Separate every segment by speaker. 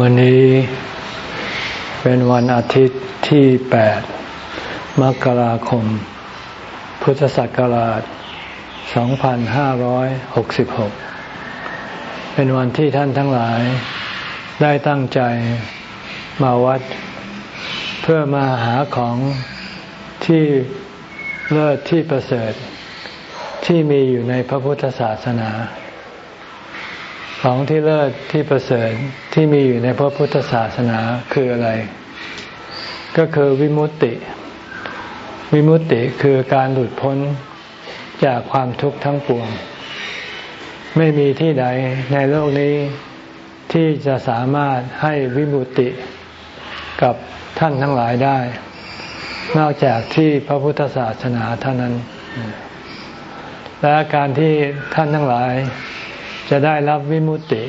Speaker 1: วันนี้เป็นวันอาทิตย์ที่ 8 มกราคม พุทธศักราช 2566 เป็นวันที่ท่านทั้งหลาย ได้ตั้งใจมาวัด เพื่อมาหาของที่เลิศที่ประเสริฐที่มีอยู่ในพระพุทธศาสนา ของที่เลิศที่ประเสริฐที่มีอยู่ในพระพุทธศาสนาคืออะไร ก็คือวิมุตติ วิมุตติคือการหลุดพ้นจากความทุกข์ทั้งปวง ไม่มีที่ใดในโลกนี้ที่จะสามารถให้วิมุตติกับท่านทั้งหลายได้ นอกจากที่พระพุทธศาสนาเท่านั้น และการที่ท่านทั้งหลาย จะได้รับวิมุตติ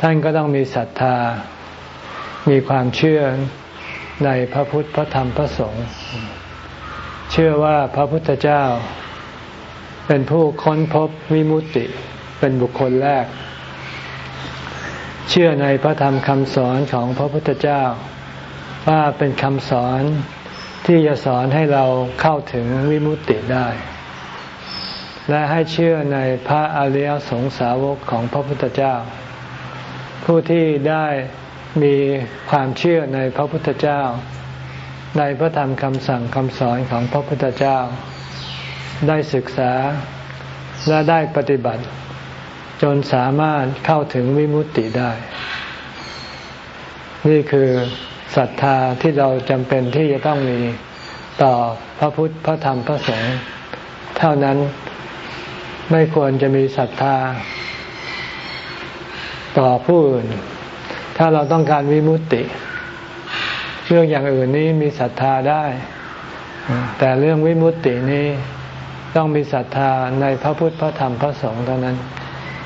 Speaker 1: ท่านก็ต้องมีศรัทธา มีความเชื่อในพระพุทธพระธรรมพระสงฆ์เชื่อว่าพระพุทธเจ้า เป็นผู้ค้นพบวิมุตติเป็นบุคคลแรก เชื่อในพระธรรมคำสอนของพระพุทธเจ้า ว่าเป็นคำสอนที่จะสอนให้เราเข้าถึงวิมุตติได้ และให้เชื่อในพระอริยสงสาวกของพระพุทธเจ้า ผู้ที่ได้มีความเชื่อในพระพุทธเจ้า ในพระธรรมคำสั่งคำสอนของพระพุทธเจ้า ได้ศึกษาและได้ปฏิบัติ จนสามารถเข้าถึงวิมุตติได้ นี่คือศรัทธาที่เราจำเป็นที่จะต้องมีต่อพระพุทธพระธรรมพระสงฆ์เท่านั้น ไม่ควรจะมีศรัทธา ต่อผู้อื่น ถ้าเราต้องการวิมุตติ เรื่องอย่างอื่นนี้มีศรัทธาได้ แต่เรื่องวิมุตตินี้ต้องมีศรัทธาในพระพุทธพระธรรมพระสงฆ์เท่านั้น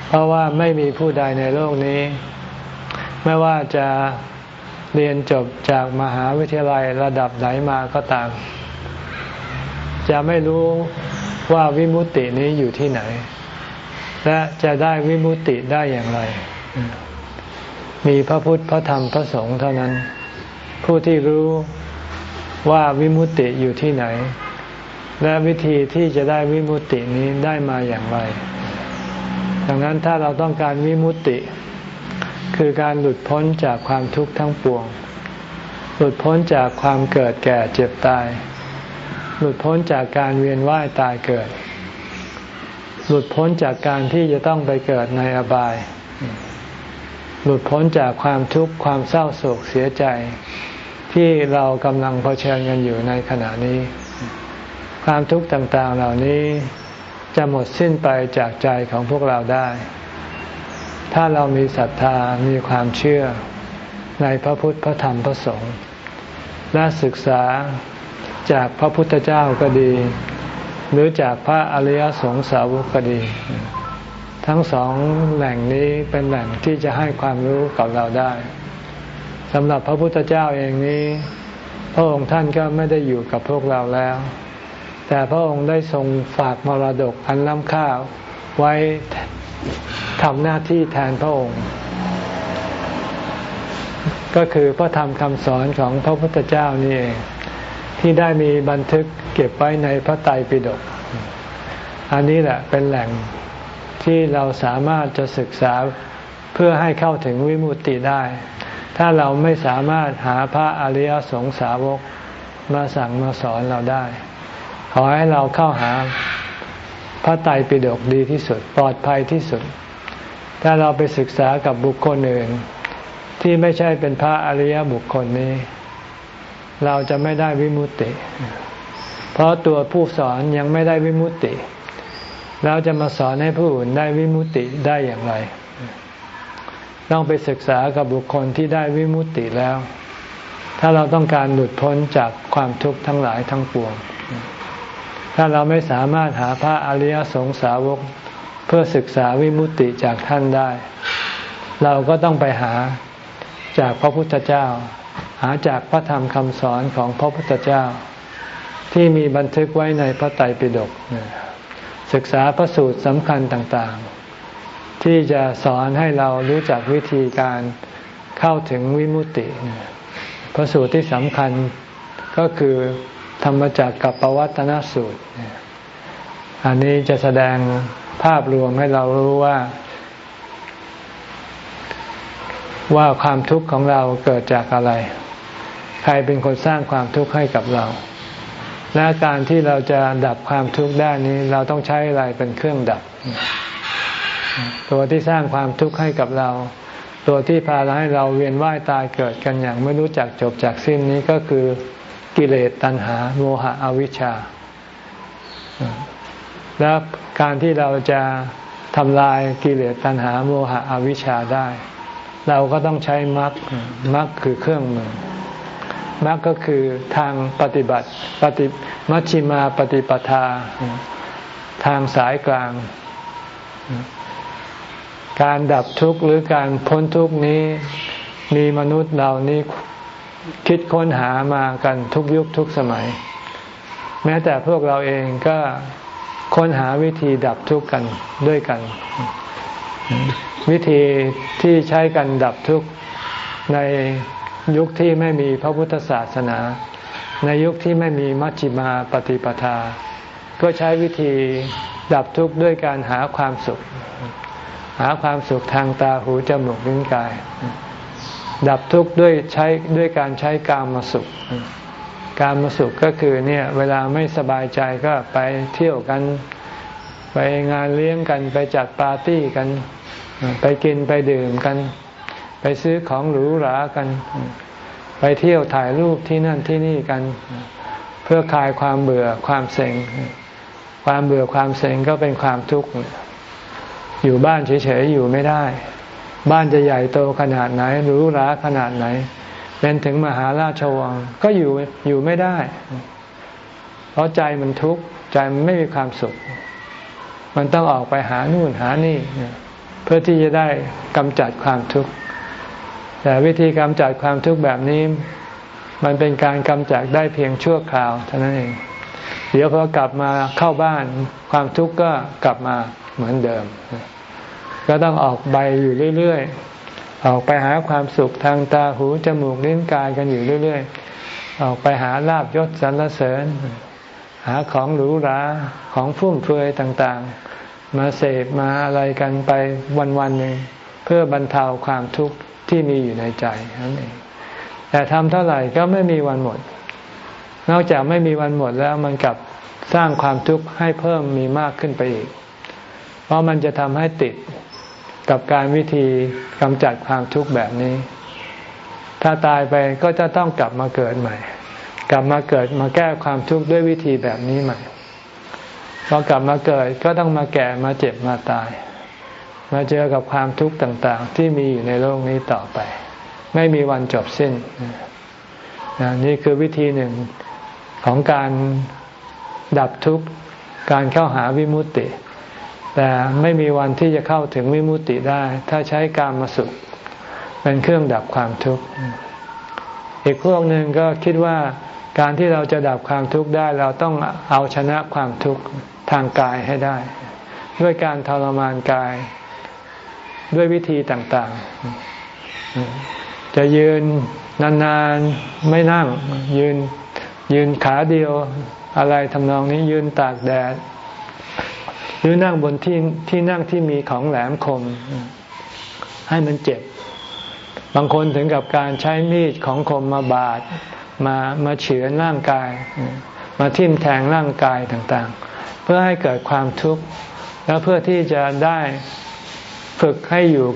Speaker 1: เพราะว่าไม่มีผู้ใดในโลกนี้ ไม่ว่าจะเรียนจบจากมหาวิทยาลัยระดับไหนมาก็ตาม จะไม่รู้ ว่าวิมุตตินี้อยู่ที่ไหน และจะได้วิมุตติได้อย่างไร มีพระพุทธพระธรรมพระสงฆ์เท่านั้น ผู้ที่รู้ว่าวิมุตติอยู่ที่ไหน และวิธีที่จะได้วิมุตตินี้ได้มาอย่างไร ดังนั้นถ้าเราต้องการวิมุตติ คือการหลุดพ้นจากความทุกข์ทั้งปวง หลุดพ้นจากความเกิดแก่เจ็บตาย หลุดพ้นจากการเวียนว่ายตายเกิด หลุดพ้นจากการที่จะต้องไปเกิดในอบาย หลุดพ้นจากความทุกข์ความเศร้าโศกเสียใจ ที่เรากำลังเผชิญกันอยู่ในขณะนี้ ความทุกข์ต่างๆเหล่านี้จะหมดสิ้นไปจากใจของพวกเราได้ ถ้าเรามีศรัทธามีความเชื่อในพระพุทธพระธรรมพระสงฆ์และศึกษา จากพระพุทธเจ้าก็ดี หรือจากพระอริยสงสาวกก็ดี ทั้งสองแหล่งนี้เป็นแหล่งที่จะให้ความรู้กับเราได้สำหรับพระพุทธเจ้าเองนี้ พระองค์ท่านก็ไม่ได้อยู่กับพวกเราแล้ว แต่พระองค์ได้ทรงฝากมรดกอันล้ำค่าไว้ทำหน้าที่แทนพระองค์ ก็คือพระธรรมคำสอนของพระพุทธเจ้านี่เอง ที่ได้มีบันทึกเก็บไว้ในพระไตรปิฎกอันนี้แหละเป็นแหล่งที่เราสามารถจะศึกษาเพื่อให้เข้าถึงวิมุตติได้ ถ้าเราไม่สามารถหาพระอริยสงสาวกมาสั่งมาสอนเราได้ ขอให้เราเข้าหาพระไตรปิฎกดีที่สุด ปลอดภัยที่สุด ถ้าเราไปศึกษากับบุคคลอื่น ที่ไม่ใช่เป็นพระอริยบุคคลนี้ เราจะไม่ได้วิมุตติ เพราะตัวผู้สอนยังไม่ได้วิมุตติ เราจะมาสอนให้ผู้อื่นได้วิมุตติได้อย่างไร ต้องไปศึกษากับบุคคลที่ได้วิมุตติแล้ว ถ้าเราต้องการหลุดพ้นจากความทุกข์ทั้งหลายทั้งปวง ถ้าเราไม่สามารถหาพระอริยสงสาวกเพื่อศึกษาวิมุตติจากท่านได้ เราก็ต้องไปหาจากพระพุทธเจ้า หาจากพระธรรมคำสอนของพระพุทธเจ้า ที่มีบันทึกไว้ในพระไตรปิฎกศึกษาพระสูตรสำคัญต่างๆ ที่จะสอนให้เรารู้จักวิธีการเข้าถึงวิมุตติ พระสูตรที่สำคัญก็คือธรรมจักรกับปวัตนสูตร อันนี้จะแสดงภาพรวมให้เรารู้ว่า ว่าความทุกข์ของเราเกิดจากอะไร ใครเป็นคนสร้างความทุกข์ให้กับเรา และการที่เราจะดับความทุกข์ได้นี้เราต้องใช้อะไรเป็นเครื่องดับ ตัวที่สร้างความทุกข์ให้กับเรา ตัวที่พาเราให้เราเวียนว่ายตายเกิดกันอย่างไม่รู้จักจบจากสิ้นนี้ก็คือกิเลสตัณหา โมหะอวิชชา แล้วการที่เราจะทำลายกิเลสตัณหาโมหะอวิชชาได้ เราก็ต้องใช้มรรคมรรคคือเครื่องมือ มรรคก็คือทางปฏิบัติปฏิมัชชิมาปฏิปทา ทางสายกลาง การดับทุกข์หรือการพ้นทุกข์นี้มีมนุษย์เหล่านี้คิดค้นหามากันทุกยุคทุกสมัย แม้แต่พวกเราเองก็ค้นหาวิธีดับทุกข์กันด้วยกัน วิธีที่ใช้กันดับทุกข์ใน ยุคที่ไม่มีพระพุทธศาสนา ในยุคที่ไม่มีมัชฌิมาปฏิปทา ก็ใช้วิธีดับทุกข์ด้วยการหาความสุข หาความสุขทางตาหูจมูกลิ้นกาย ดับทุกข์ด้วยใช้ด้วยการใช้กามมาสุข การมาสุขก็คือเนี่ยเวลาไม่สบายใจก็ไปเที่ยวกัน ไปงานเลี้ยงกันไปจัดปาร์ตี้กัน ไปกินไปดื่มกัน ซื้อของหรูหรากัน ไปเที่ยวถ่ายรูปที่นั่นที่นี่กัน เพื่อคลายความเบื่อความเซ็ง ความเบื่อความเซ็งก็เป็นความทุกข์ อยู่บ้านเฉยๆอยู่ไม่ได้ บ้านจะใหญ่โตขนาดไหนหรูหราขนาดไหน เป็นถึงมหาราชวังก็อยู่อยู่ไม่ได้ เพราะใจมันทุกข์ใจมันไม่มีความสุข มันต้องออกไปหานู่นหานี่เพื่อที่จะได้กำจัดความทุกข์ แต่วิธีกำจัดความทุกข์แบบนี้ มันเป็นการกำจัดได้เพียงชั่วคราวเท่านั้นเอง เดี๋ยวพอกลับมาเข้าบ้าน ความทุกข์ก็กลับมาเหมือนเดิม ก็ต้องออกใบอยู่เรื่อยๆ ออกไปหาความสุขทางตาหูจมูกลิ้นกายกันอยู่เรื่อยๆ ออกไปหาลาบยศสรรเสริญ หาของหรูหราของฟุ่มเฟือยต่างๆ มาเสพมาอะไรกันไปวันๆหนึ่งเพื่อบรรเทาความทุกข์ ที่มีอยู่ในใจนั่นเองแต่ทำเท่าไหร่ก็ไม่มีวันหมด นอกจากไม่มีวันหมดแล้วมันกลับสร้างความทุกข์ให้เพิ่มมีมากขึ้นไปอีก เพราะมันจะทำให้ติดกับการวิธีกำจัดความทุกข์แบบนี้ ถ้าตายไปก็จะต้องกลับมาเกิดใหม่ กลับมาเกิดมาแก้ความทุกข์ด้วยวิธีแบบนี้ใหม่พอกลับมาเกิดก็ต้องมาแก่มาเจ็บมาตาย มาเจอกับความทุกข์ต่างๆ ที่มีอยู่ในโลกนี้ต่อไป ไม่มีวันจบสิ้นนี่คือวิธีหนึ่งของการดับทุกข์การเข้าหาวิมุตติ แต่ไม่มีวันที่จะเข้าถึงวิมุตติได้ ถ้าใช้การมาสุข เป็นเครื่องดับความทุกข์อีกพวกหนึ่งก็คิดว่าการที่เราจะดับความทุกข์ได้ เราต้องเอาชนะความทุกข์ทางกายให้ได้ ด้วยการทรมานกาย ด้วยวิธีต่างๆ จะยืนนานๆไม่นั่ง ยืนยืนขาเดียวอะไรทำนองนี้ยืนตากแดด หรือนั่งบนที่ที่นั่งที่มีของแหลมคม ให้มันเจ็บ บางคนถึงกับการใช้มีดของคมมาบาดมามาเฉือนร่างกาย มาทิ่มแทงร่างกายต่างๆ เพื่อให้เกิดความทุกข์ แล้วเพื่อที่จะได้ ฝึกให้อยู่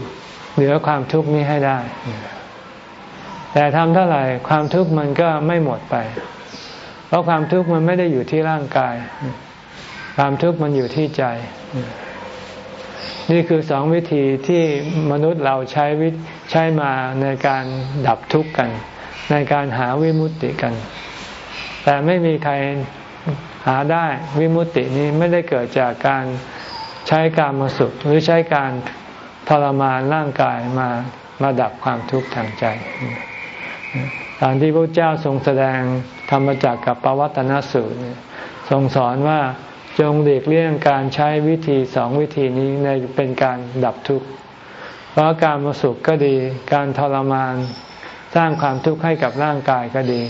Speaker 1: เหนือความทุกข์นี้ให้ได้ แต่ทำเท่าไหร่ความทุกข์มันก็ไม่หมดไป เพราะความทุกข์มันไม่ได้อยู่ที่ร่างกาย ความทุกข์มันอยู่ที่ใจ นี่คือสองวิธีที่มนุษย์เราใช้วิใช้มาในการดับทุกข์กัน ในการหาวิมุตติกัน แต่ไม่มีใครหาได้วิมุตตินี้ไม่ได้เกิดจากการใช้การมาสุขหรือใช้การ ทรมานร่างกายมามาดับความทุกข์ทางใจ ตอนที่พระเจ้าทรงแสดงธรรมจักกับปวัตนสูตรทรงสอนว่าจงเลีกเลี่ยงการใช้วิธีสองวิธีนี้ในเป็นการดับทุกข์เพเพราะการมาสุขก็ดี การทรมานสร้างความทุกข์ให้กับร่างกายก็ดี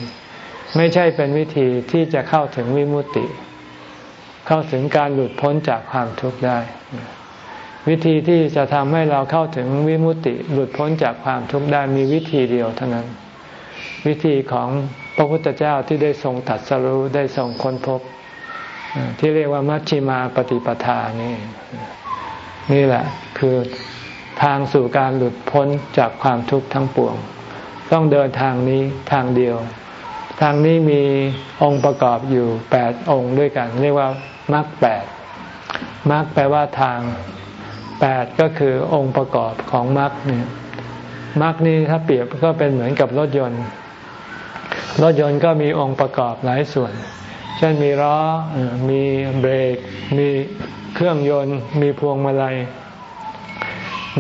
Speaker 1: ไม่ใช่เป็นวิธีที่จะเข้าถึงวิมุตติเข้าถึงการหลุดพ้นจากความทุกข์ได้ วิธีที่จะทำให้เราเข้าถึงวิมุติหลุดพ้นจากความทุกข์ได้มีวิธีเดียวเท่านั้น วิธีของพระพุทธเจ้าที่ได้ทรงตัดสรู้ได้ทรงค้นพบ ที่เรียกว่ามัชฌิมาปฏิปทานี่นี่แหละคือทางสู่การหลุดพ้นจากความทุกข์ทั้งปวง ต้องเดินทางนี้ทางเดียว ทางนี้มีองค์ประกอบอยู่แปดองค์ด้วยกัน เรียกว่ามรรคแปดมรรคแปลว่าทาง แปดก็คือองค์ประกอบของมรรคเนี่ยมรรคนี้ถ้าเปรียบก็เป็นเหมือนกับรถยนต์ รถยนต์ก็มีองค์ประกอบหลายส่วน เช่นมีล้อมีเบรก มีเครื่องยนต์ มีพวงมาลัย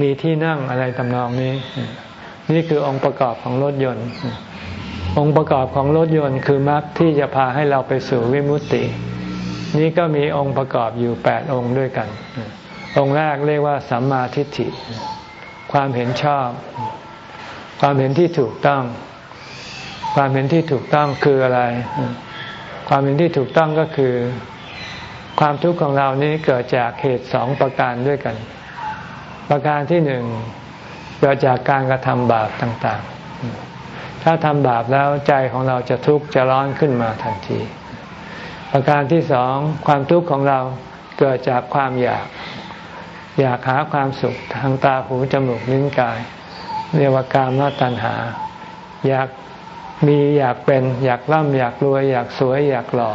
Speaker 1: มีที่นั่งอะไรตำนองนี้ นี่คือองค์ประกอบของรถยนต์ องค์ประกอบของรถยนต์คือมรรคที่จะพาให้เราไปสู่วิมุตติ นี่ก็มีองค์ประกอบอยู่แปดองค์ด้วยกัน องค์แรกเรียกว่าสัมมาทิฏฐิ ความเห็นชอบ ความเห็นที่ถูกต้อง ความเห็นที่ถูกต้องคืออะไร ความเห็นที่ถูกต้องก็คือ ความทุกข์ของเรานี้เกิดจากเหตุสองประการด้วยกัน ประการที่หนึ่งเกิดจากการกระทำบาปต่างๆ ถ้าทำบาปแล้วใจของเราจะทุกข์จะร้อนขึ้นมาทันที ประการที่สองความทุกข์ของเราเกิดจากความอยาก อยากหาความสุขทางตาหูจมูกลิ้นกาย เรียกว่ากามตัณหา อยากมีอยากเป็น อยากร่ำอยากรวย อยากสวย อยากหล่อ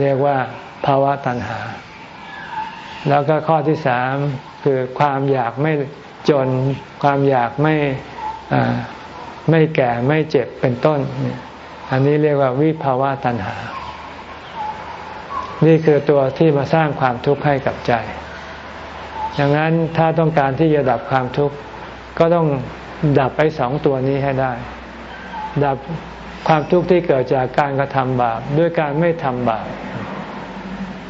Speaker 1: เรียกว่าภาวะตัณหา แล้วก็ข้อที่สามคือความอยากไม่จน ความอยากไม่ไม่แก่ไม่เจ็บเป็นต้น อันนี้เรียกว่าวิภาวะตัณหา นี่คือตัวที่มาสร้างความทุกข์ให้กับใจ ดังนั้นถ้าต้องการที่จะดับความทุกข์ก็ต้องดับไปสองตัวนี้ให้ได้ ดับความทุกข์ที่เกิดจากการกระทำบาปด้วยการไม่ทำบาป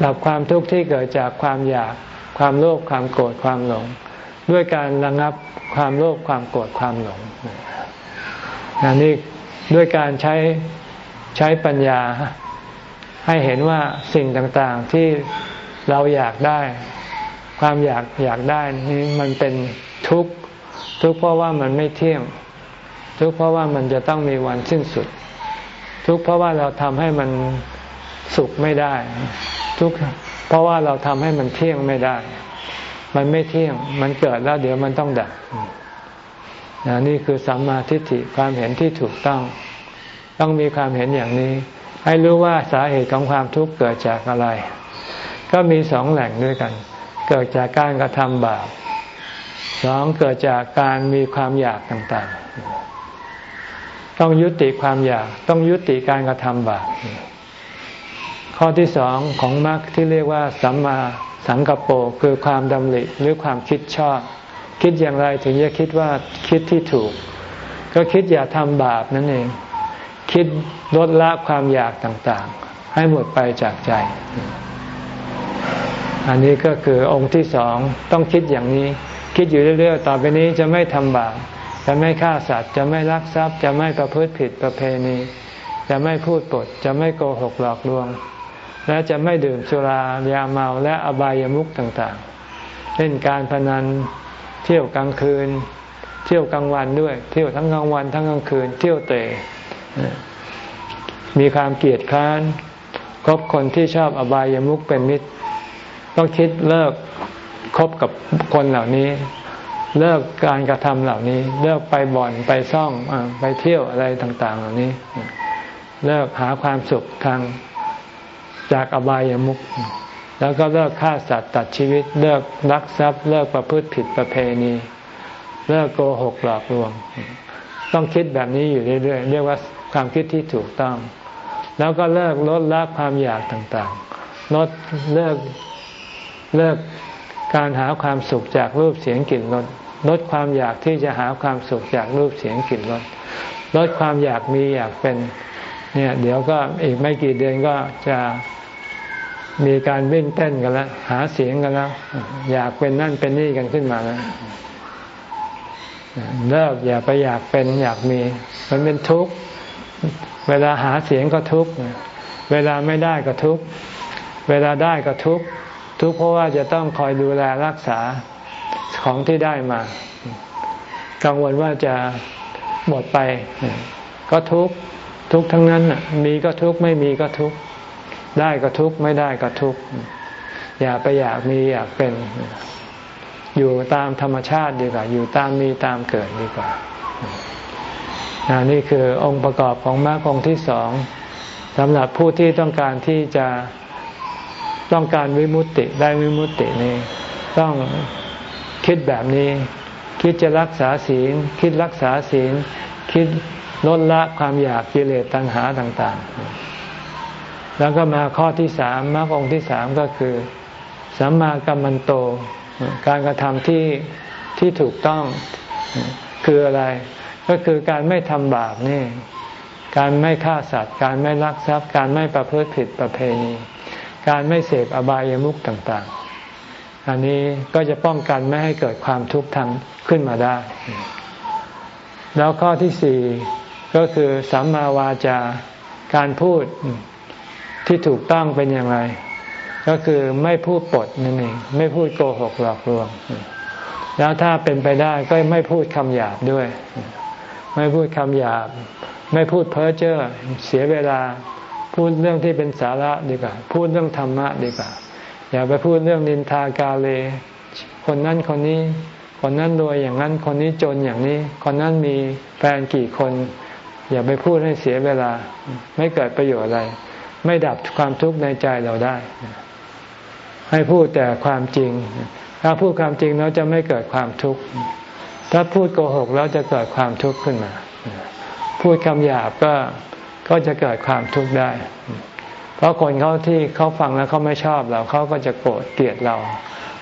Speaker 1: ดับความทุกข์ที่เกิดจากความอยากความโลภความโกรธความหลง ด้วยการระงับความโลภความโกรธความหลงนนี่ด้วยการใช้ใช้ปัญญาให้เห็นว่าสิ่งต่างๆที่เราอยากได้ ความอยากอยากได้นี้มันเป็นทุกข์ทุกข์เพราะว่ามันไม่เที่ยง ทุกข์เพราะว่ามันจะต้องมีวันสิ้นสุด ทุกข์เพราะว่าเราทำให้มันสุขไม่ได้ ทุกข์เพราะว่าเราทำให้มันเที่ยงไม่ได้ มันไม่เที่ยง มันเกิดแล้วเดี๋ยวมันต้องดับนี่คือสัมมาทิฏฐิความเห็นที่ถูกต้อง ต้องมีความเห็นอย่างนี้ ให้รู้ว่าสาเหตุของความทุกข์เกิดจากอะไร ก็มีสองแหล่งด้วยกัน เกิดจากการกระทำบาปสองเกิดจากการมีความอยากต่างๆ ต้องยุติความอยากต้องยุติการกระทำบาปข้อที่สองของมรรคที่เรียกว่าสัมมาสังกปรคือความดำริหรือความคิดชอบ คิดอย่างไรถึงจะคิดว่าคิดที่ถูก ก็คิดอย่าทำบาปนั่นเอง คิดลดละความอยากต่างๆ ให้หมดไปจากใจ อันนี้ก็คือองค์ที่สองต้องคิดอย่างนี้ คิดอยู่เรื่อยๆต่อไปนี้จะไม่ทำบาปจะไม่ฆ่าสัตว์จะไม่ลักทรัพย์ จะไม่ประพฤติผิดประเพณี จะไม่พูดปด จะไม่โกหกหลอกลวง และจะไม่ดื่มสุรายาเมาและอบายามุขต่างๆเล่นการพนันเที่ยวกลางคืน เที่ยวกลางวันด้วย เที่ยวทั้งกลางวันทั้งกลางคืน เที่ยวเตะมีความเกลียดค้านคบคนที่ชอบอบายามุขเป็นมิตร ต้องคิดเลิกคบกับคนเหล่านี้ เลิกการกระทำเหล่านี้ เลิกไปบ่อนไปซ่องอไปเที่ยวอะไรต่าง ๆ เหล่านี้ เลิกหาความสุขทางจากอบายามุขแล้วก็เลิกฆ่าสัตว์ตัดชีวิต เลิกลักทรัพย์ เลิกประพฤติผิดประเพณี เลิกโกหกหลอกลวง ต้องคิดแบบนี้อยู่เรื่อยๆเรียกว่าความคิดที่ถูกต้อง แล้วก็เลิกลดละความอยากต่างๆลดเลิก เลิกการหาความสุขจากรูปเสียงกลิ่นรสลดความอยากที่จะหาความสุขจากรูปเสียงกลิ่นรสลดความอยากมีอยากเป็นเนี่ยเดี๋ยวก็อีกไม่กี่เดือนก็จะมีการวิ่งเต้นกันแล้วหาเสียงกันแล้ว อยากเป็นนั่นเป็นนี่กันขึ้นมาแล้วเลิกอย่าไปอยากเป็นอยากมี มันเป็นทุกข์เวลาหาเสียงก็ทุกข์เวลาไม่ได้ก็ทุกข์เวลาได้ก็ทุกข์ ทุกข์เพราะว่าจะต้องคอยดูแลรักษาของที่ได้มา กังวลว่าจะหมดไป ก็ทุกข์ทุกข์ทั้งนั้นมีก็ทุกข์ไม่มีก็ทุกข์ได้ก็ทุกข์ไม่ได้ก็ทุกข์อย่าไปอยากมีอยากเป็น อยู่ตามธรรมชาติดีกว่า อยู่ตามมีตามเกิดดีกว่านี่คือองค์ประกอบของมรรคองที่สองสำหรับผู้ที่ต้องการที่จะ ต้องการวิมุตติได้วิมุตตินี้ ต้องคิดแบบนี้ คิดจะรักษาศีล คิดรักษาศีล คิดลดละความอยากกิเลสตัณหาต่าง ๆ แล้วก็มาข้อที่สามมรรคองที่สามก็คือสัมมากัมมันโต การกระทำที่ที่ถูกต้องคืออะไร ก็คือการไม่ทำบาปนี่ การไม่ฆ่าสัตว์ การไม่ลักทรัพย์ การไม่ประพฤติผิดประเพณี การไม่เสพอบายามุขต่างๆ อันนี้ก็จะป้องกันไม่ให้เกิดความทุกข์ทางขึ้นมาได้ แล้วข้อที่สี่ก็คือสัมมาวาจาการพูดที่ถูกต้องเป็นอย่างไร ก็คือไม่พูดปดนั่นเองไม่พูดโกหกหลอกลวง แล้วถ้าเป็นไปได้ก็ไม่พูดคำหยาบด้วย ไม่พูดคำหยาบ ไม่พูดเพ้อเจ้อเสียเวลา พูดเรื่องที่เป็นสาระดีกว่า พูดเรื่องธรรมะดีกว่า อย่าไปพูดเรื่องนินทากาเล คนนั้นคนนี้ คนนั้นรวยอย่างนั้น คนนี้จนอย่างนี้ คนนั้นมีแฟนกี่คน อย่าไปพูดให้เสียเวลา ไม่เกิดประโยชน์อะไร ไม่ดับความทุกข์ในใจเราได้ ให้พูดแต่ความจริง ถ้าพูดความจริงแล้วจะไม่เกิดความทุกข์ ถ้าพูดโกหกแล้วจะเกิดความทุกข์ขึ้นมา พูดคำหยาบก็ ก็จะเกิดความทุกข์ได้ เพราะคนเขาที่เขาฟังแล้วเขาไม่ชอบเราเขาก็จะโกรธเกลียดเรา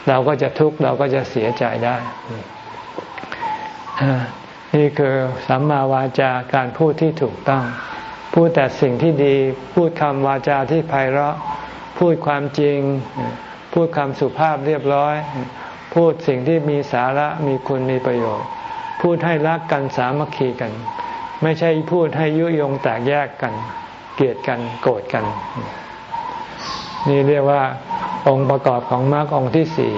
Speaker 1: เราก็จะทุกข์เราก็จะเสียใจได้ นี่คือสัมมาวาจาการพูดที่ถูกต้อง พูดแต่สิ่งที่ดี พูดคำวาจาที่ไพเราะ พูดความจริง พูดคำสุภาพเรียบร้อย พูดสิ่งที่มีสาระมีคุณมีประโยชน์ พูดให้รักกันสามัคคีกัน ไม่ใช่พูดให้ยุยงแตกแยกกัน เกลียดกันโกรธกัน นี่เรียกว่าองค์ประกอบของมรรคองค์ที่สี่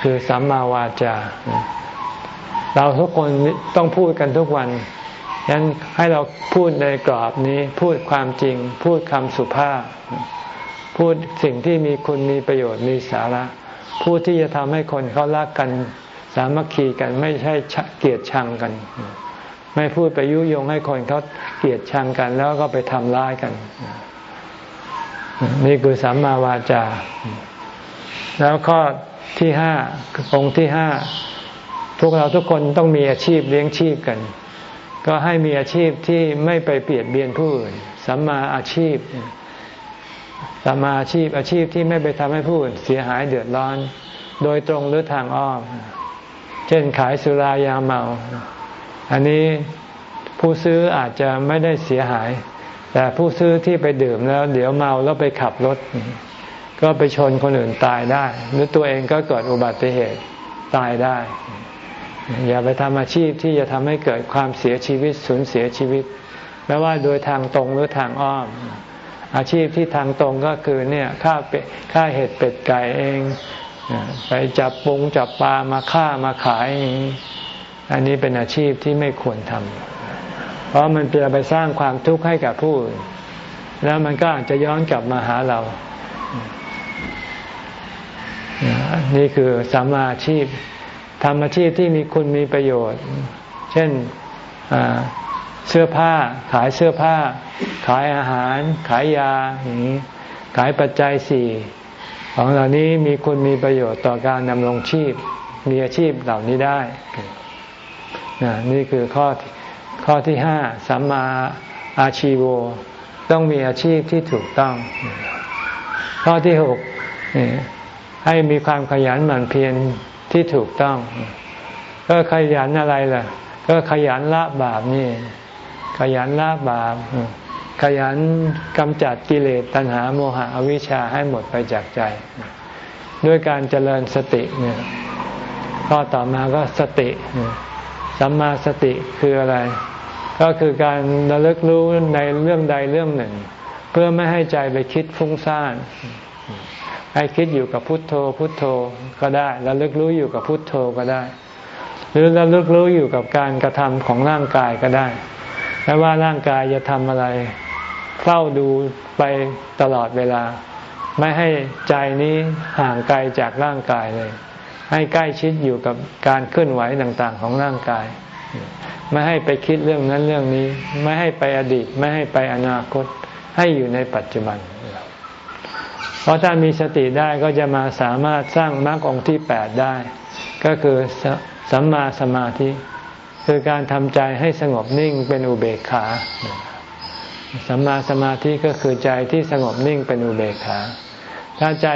Speaker 1: คือสัมมาวาจา เราทุกคนต้องพูดกันทุกวันฉะนั้นให้เราพูดในกรอบนี้พูดความจริง พูดคำสุภาพ พูดสิ่งที่มีคุณมีประโยชน์มีสาระ พูดที่จะทำให้คนเขารักกัน สามัคคีกันไม่ใช่เกลียดชังกัน ไม่พูดไปยุยงให้คนเขาเกลียดชังกัน แล้วก็ไปทำร้ายกัน นี่คือสัมมาวาจา แล้วข้อที่ห้าองค์ที่ห้าพวกเราทุกคนต้องมีอาชีพเลี้ยงชีพกัน ก็ให้มีอาชีพที่ไม่ไปเปลียดเบียนผู้อื่นสัมมาอาชีพสัมมาอาชีพอาชีพที่ไม่ไปทำให้ผู้อื่นเสียหายเดือดร้อน โดยตรงหรือทางอ้อม เช่นขายสุรายาเมา อันนี้ผู้ซื้ออาจจะไม่ได้เสียหาย แต่ผู้ซื้อที่ไปดื่มแล้ว เดี๋ยวเมาแล้วไปขับรถ ก็ไปชนคนอื่นตายได้ หรือตัวเองก็เกิดอุบัติเหตุตายได้ อย่าไปทำอาชีพที่จะทำให้เกิดความเสียชีวิตสูญเสียชีวิตไม่ว่าโดยทางตรงหรือทางอ้อม อาชีพที่ทางตรงก็คือเนี่ยฆ่าเป็ดฆ่าเห็ดเป็ดไก่เอง ไปจับปงจับปลามาฆ่ามาขาย อันนี้เป็นอาชีพที่ไม่ควรทำ เพราะมันจะไปสร้างความทุกข์ให้กับผู้อื่น แล้วมันก็อาจจะย้อนกลับมาหาเรา นี่คือสัมมาชีพทำอาชีพที่มีคุณมีประโยชน์ เช่นเสื้อผ้าขายเสื้อผ้า ขายอาหาร ขายยาอย่างนี้ขายปัจจัยสี่ของเหล่านี้มีคุณมีประโยชน์ต่อการดำรงชีพ มีอาชีพเหล่านี้ได้ นี่คือข้อข้อที่ห้าสัมมาอาชีโว ต้องมีอาชีพที่ถูกต้อง ข้อที่หกให้มีความขยันหมั่นเพียรที่ถูกต้อง ก็ขยันอะไรล่ะ ก็ขยันละบาปนี่ ขยันละบาปขยันกำจัดกิเลสตัณหาโมหะอวิชชาให้หมดไปจากใจ ด้วยการเจริญสติเนี่ยก็ต่อมาก็สติ สัมมาสติคืออะไร ก็คือการระลึกรู้ในเรื่องใดเรื่องหนึ่ง เพื่อไม่ให้ใจไปคิดฟุ้งซ่านให้คิดอยู่กับพุทโธ พุทโธก็ได้ระลึกรู้อยู่กับพุทโธก็ได้ หรือระลึกรู้อยู่กับการกระทำของร่างกายก็ได้ไม่ว่าร่างกายจะทำอะไรเฝ้าดูไปตลอดเวลา ไม่ให้ใจนี้ห่างไกลจากร่างกายเลย ให้ใกล้ชิดอยู่กับการเคลื่อนไหวต่างๆ ของร่างกาย ไม่ให้ไปคิดเรื่องนั้นเรื่องนี้ ไม่ให้ไปอดีต ไม่ให้ไปอนาคต ให้อยู่ในปัจจุบัน เพราะถ้ามีสติได้ก็จะมาสามารถสร้างมรรคองค์ที่แปดได้ ก็คือสัมมาสมาธิ คือการทำใจให้สงบนิ่งเป็นอุเบกขาสัมมาสมาธิก็คือใจที่สงบนิ่งเป็นอุเบกขา ถ้าใจ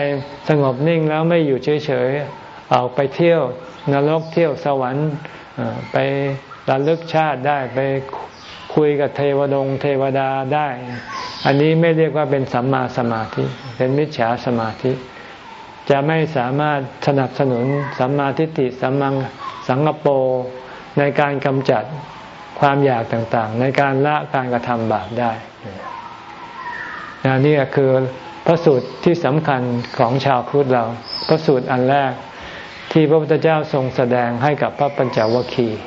Speaker 1: สงบนิ่งแล้วไม่อยู่เฉยๆ ออกไปเที่ยวนรกเที่ยวสวรรค์ไประลึกชาติได้ไปคุยกับเทวดงเทวดาได้ อันนี้ไม่เรียกว่าเป็นสัมมาสมาธิ เป็นมิจฉาสมาธิ จะไม่สามารถสนับสนุนสัมมาทิฏฐิสัมมังสังกโปในการกำจัดความอยากต่างๆ ในการละการกระทำบาปได้นี่คือพระสูตรที่สำคัญของชาวพุทธเรา พระสูตรอันแรก ที่พระพุทธเจ้าทรงแสดงให้กับพระปัญจวัคคีย์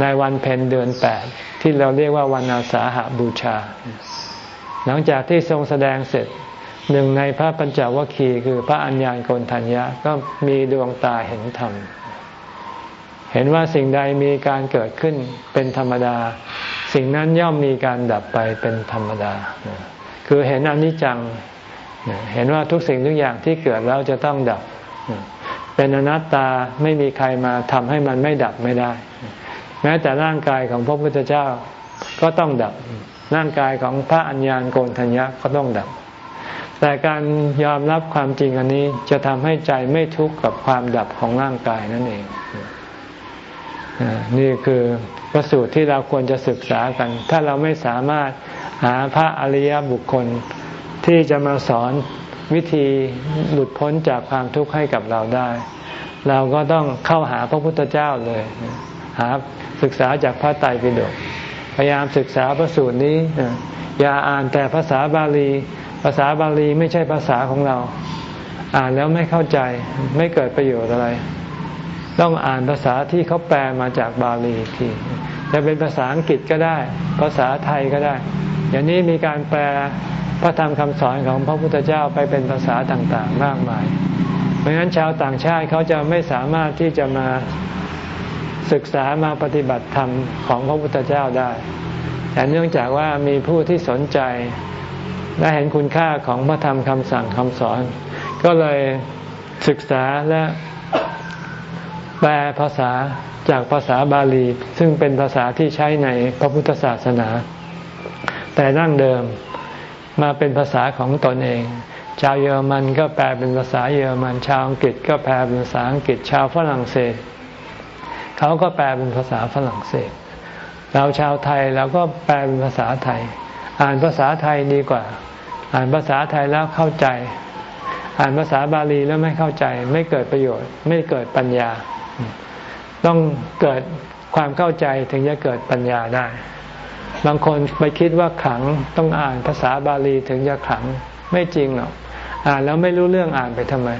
Speaker 1: ในวันเพ็ญเดือนแปดที่เราเรียกว่าวันอาสาหาบูชา หลังจากที่ทรงแสดงเสร็จหนึ่งในพระปัญจวัคคีย์คือพระอัญญาณโกนทัญญะก็มีดวงตาเห็นธรรม เห็นว่าสิ่งใดมีการเกิดขึ้นเป็นธรรมดา สิ่งนั้นย่อมมีการดับไปเป็นธรรมดา คือเห็นอนิจจัง เห็นว่าทุกสิ่งทุกอย่างที่เกิดแล้วจะต้องดับ เป็นอนัตตาไม่มีใครมาทำให้มันไม่ดับไม่ได้ แม้แต่ร่างกายของพระพุทธเจ้าก็ต้องดับ ร่างกายของพระอัญญาณโกนทัญญะก็ต้องดับ แต่การยอมรับความจริงอันนี้จะทำให้ใจไม่ทุกข์กับความดับของร่างกายนั่นเอง นี่คือประสูตรที่เราควรจะศึกษากัน ถ้าเราไม่สามารถหาพระอริยบุคคลที่จะมาสอน วิธีหลุดพ้นจากความทุกข์ให้กับเราได้ เราก็ต้องเข้าหาพระพุทธเจ้าเลย หาศึกษาจากพระไตรปิฎกพยายามศึกษาพระสูตรนี้ อย่าอ่านแต่ภาษาบาลี ภาษาบาลีไม่ใช่ภาษาของเรา อ่านแล้วไม่เข้าใจไม่เกิดประโยชน์อะไร ต้องอ่านภาษาที่เขาแปลมาจากบาลีทีจะเป็นภาษาอังกฤษก็ได้ ภาษาไทยก็ได้ อย่างนี้มีการแปล พระธรรมคำสอนของพระพุทธเจ้าไปเป็นภาษาต่างๆ มากมาย เพราะฉะนั้นชาวต่างชาติเขาจะไม่สามารถที่จะมาศึกษามาปฏิบัติธรรมของพระพุทธเจ้าได้ แต่เนื่องจากว่ามีผู้ที่สนใจและเห็นคุณค่าของพระธรรมคำสั่งคำสอน ก็เลยศึกษาและแปลภาษาจากภาษาบาลี ซึ่งเป็นภาษาที่ใช้ในพระพุทธศาสนา แต่นั่งเดิม มาเป็นภาษาของตนเอง ชาวเยอรมันก็แปลเป็นภาษาเยอรมัน ชาวอังกฤษก็แปลเป็นภาษาอังกฤษ ชาวฝรั่งเศสเขาก็แปลเป็นภาษาฝรั่งเศส เราชาวไทยเราก็แปลเป็นภาษาไทย อ่านภาษาไทยดีกว่า อ่านภาษาไทยแล้วเข้าใจ อ่านภาษาบาลีแล้วไม่เข้าใจ ไม่เกิดประโยชน์ ไม่เกิดปัญญา ต้องเกิดความเข้าใจถึงจะเกิดปัญญาได้ บางคนไปคิดว่าขังต้องอ่านภาษาบาลีถึงจะขังไม่จริงหรอกอ่านแล้วไม่รู้เรื่องอ่านไปทำไม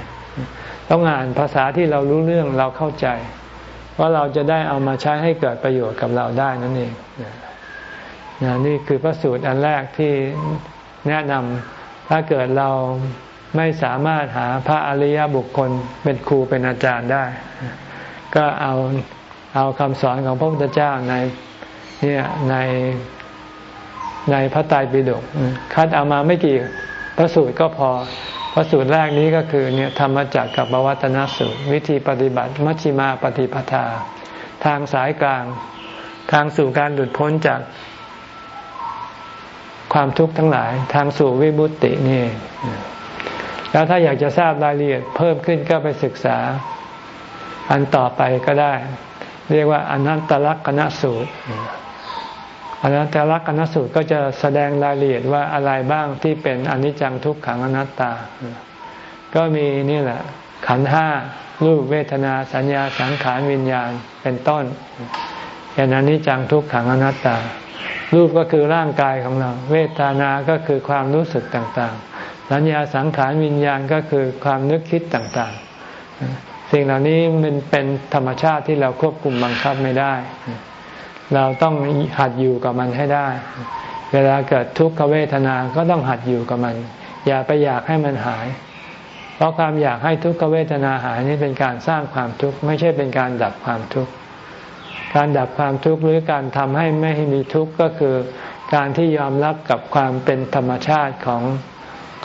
Speaker 1: ต้องอ่านภาษาที่เรารู้เรื่องเราเข้าใจว่าเราจะได้เอามาใช้ให้เกิดประโยชน์กับเราได้นั่นเองนนี่คือพระสูตรอันแรกที่แนะนำถ้าเกิดเราไม่สามารถหาพระอริยบุคคลเป็นครูเป็นอาจารย์ได้ ก็เอาเอาคำสอนของพระพุทธเจ้าใน เนี่ยในในพระไตรปิฎกคัดเอามาไม่กี่พระสูตรก็พอพระสูตรแรกนี้ก็คือเนี่ยธรรมจักรกับวัตนสูตร วิธีปฏิบัติมัชฌิมาปฏิปทา ทางสายกลาง ทางสู่การหลุดพ้นจากความทุกข์ทั้งหลาย ทางสู่วิบุตินี่ แล้วถ้าอยากจะทราบรายละเอียดเพิ่มขึ้นก็ไปศึกษา อันต่อไปก็ได้ เรียกว่าอนันตลักษณสูตร อนัตตลักษณสูตรก็จะแสดงรายละเอียดว่าอะไรบ้างที่เป็นอนิจจังทุกขังอนัตตา ก็มีนี่แหละ ขันห้ารูปเวทนาสัญญาสังขารวิญญาณเป็นต้นอย่างนั้นนี้จังทุกขังอนัตตา รูปก็คือร่างกายของเรา เวทนาก็คือความรู้สึกต่างๆ สัญญาสังขารวิญญาณก็คือความนึกคิดต่างๆ สิ่งเหล่านี้มันเป็นธรรมชาติที่เราควบคุมบังคับไม่ได้ เราต้องหัดอยู่กับมันให้ได้ เวลาเกิดทุกขเวทนาก็ต้องหัดอยู่กับมัน อย่าไปอยากให้มันหาย เพราะความอยากให้ทุกขเวทนาหายนี่เป็นการสร้างความทุกข์ไม่ใช่เป็นการดับความทุกข์การดับความทุกข์หรือการทำให้ไม่ให้มีทุกข์ก็คือการที่ยอมรับกับความเป็นธรรมชาติของ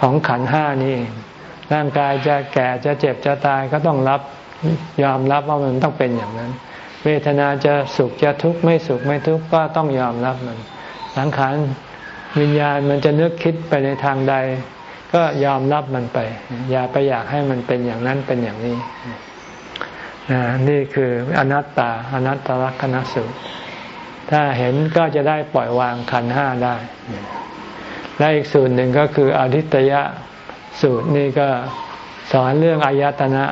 Speaker 1: ของขันห้านี่ร่างกายจะแก่จะเจ็บจะตายก็ต้องรับยอมรับว่ามันต้องเป็นอย่างนั้น เวทนาจะสุขจะทุกข์ไม่สุขไม่ทุกข์ก็ต้องยอมรับมัน สังขารวิญญาณมันจะนึกคิดไปในทางใด ก็ยอมรับมันไป อย่าไปอยากให้มันเป็นอย่างนั้นเป็นอย่างนี้นี่คืออนัตตา อนัตตลักษณสูตรถ้าเห็นก็จะได้ปล่อยวางขันห้าได้ และอีกสูตรหนึ่งก็คืออริตยะสูตรนี่ก็สอนเรื่องอายตนะ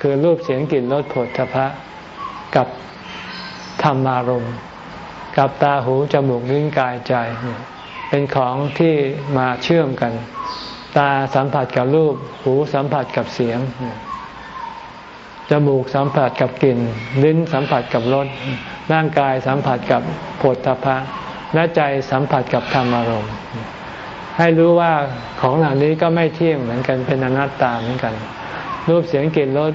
Speaker 1: คือรูปเสียงกลิ่นรสผลทพะ กับธรรมารมณ์ กับตาหูจมูกลิ้นกายใจ เป็นของที่มาเชื่อมกัน ตาสัมผัสกับรูป หูสัมผัสกับเสียง จมูกสัมผัสกับกลิ่น ลิ้นสัมผัสกับรส ร่างกายสัมผัสกับผฏฐพะและใจสัมผัสกับธรรมอารมณ์ ให้รู้ว่าของเหล่านี้ก็ไม่เที่ยงเหมือนกันเป็นอนัตตาเหมือนกัน รูปเสียงกลิ่นรส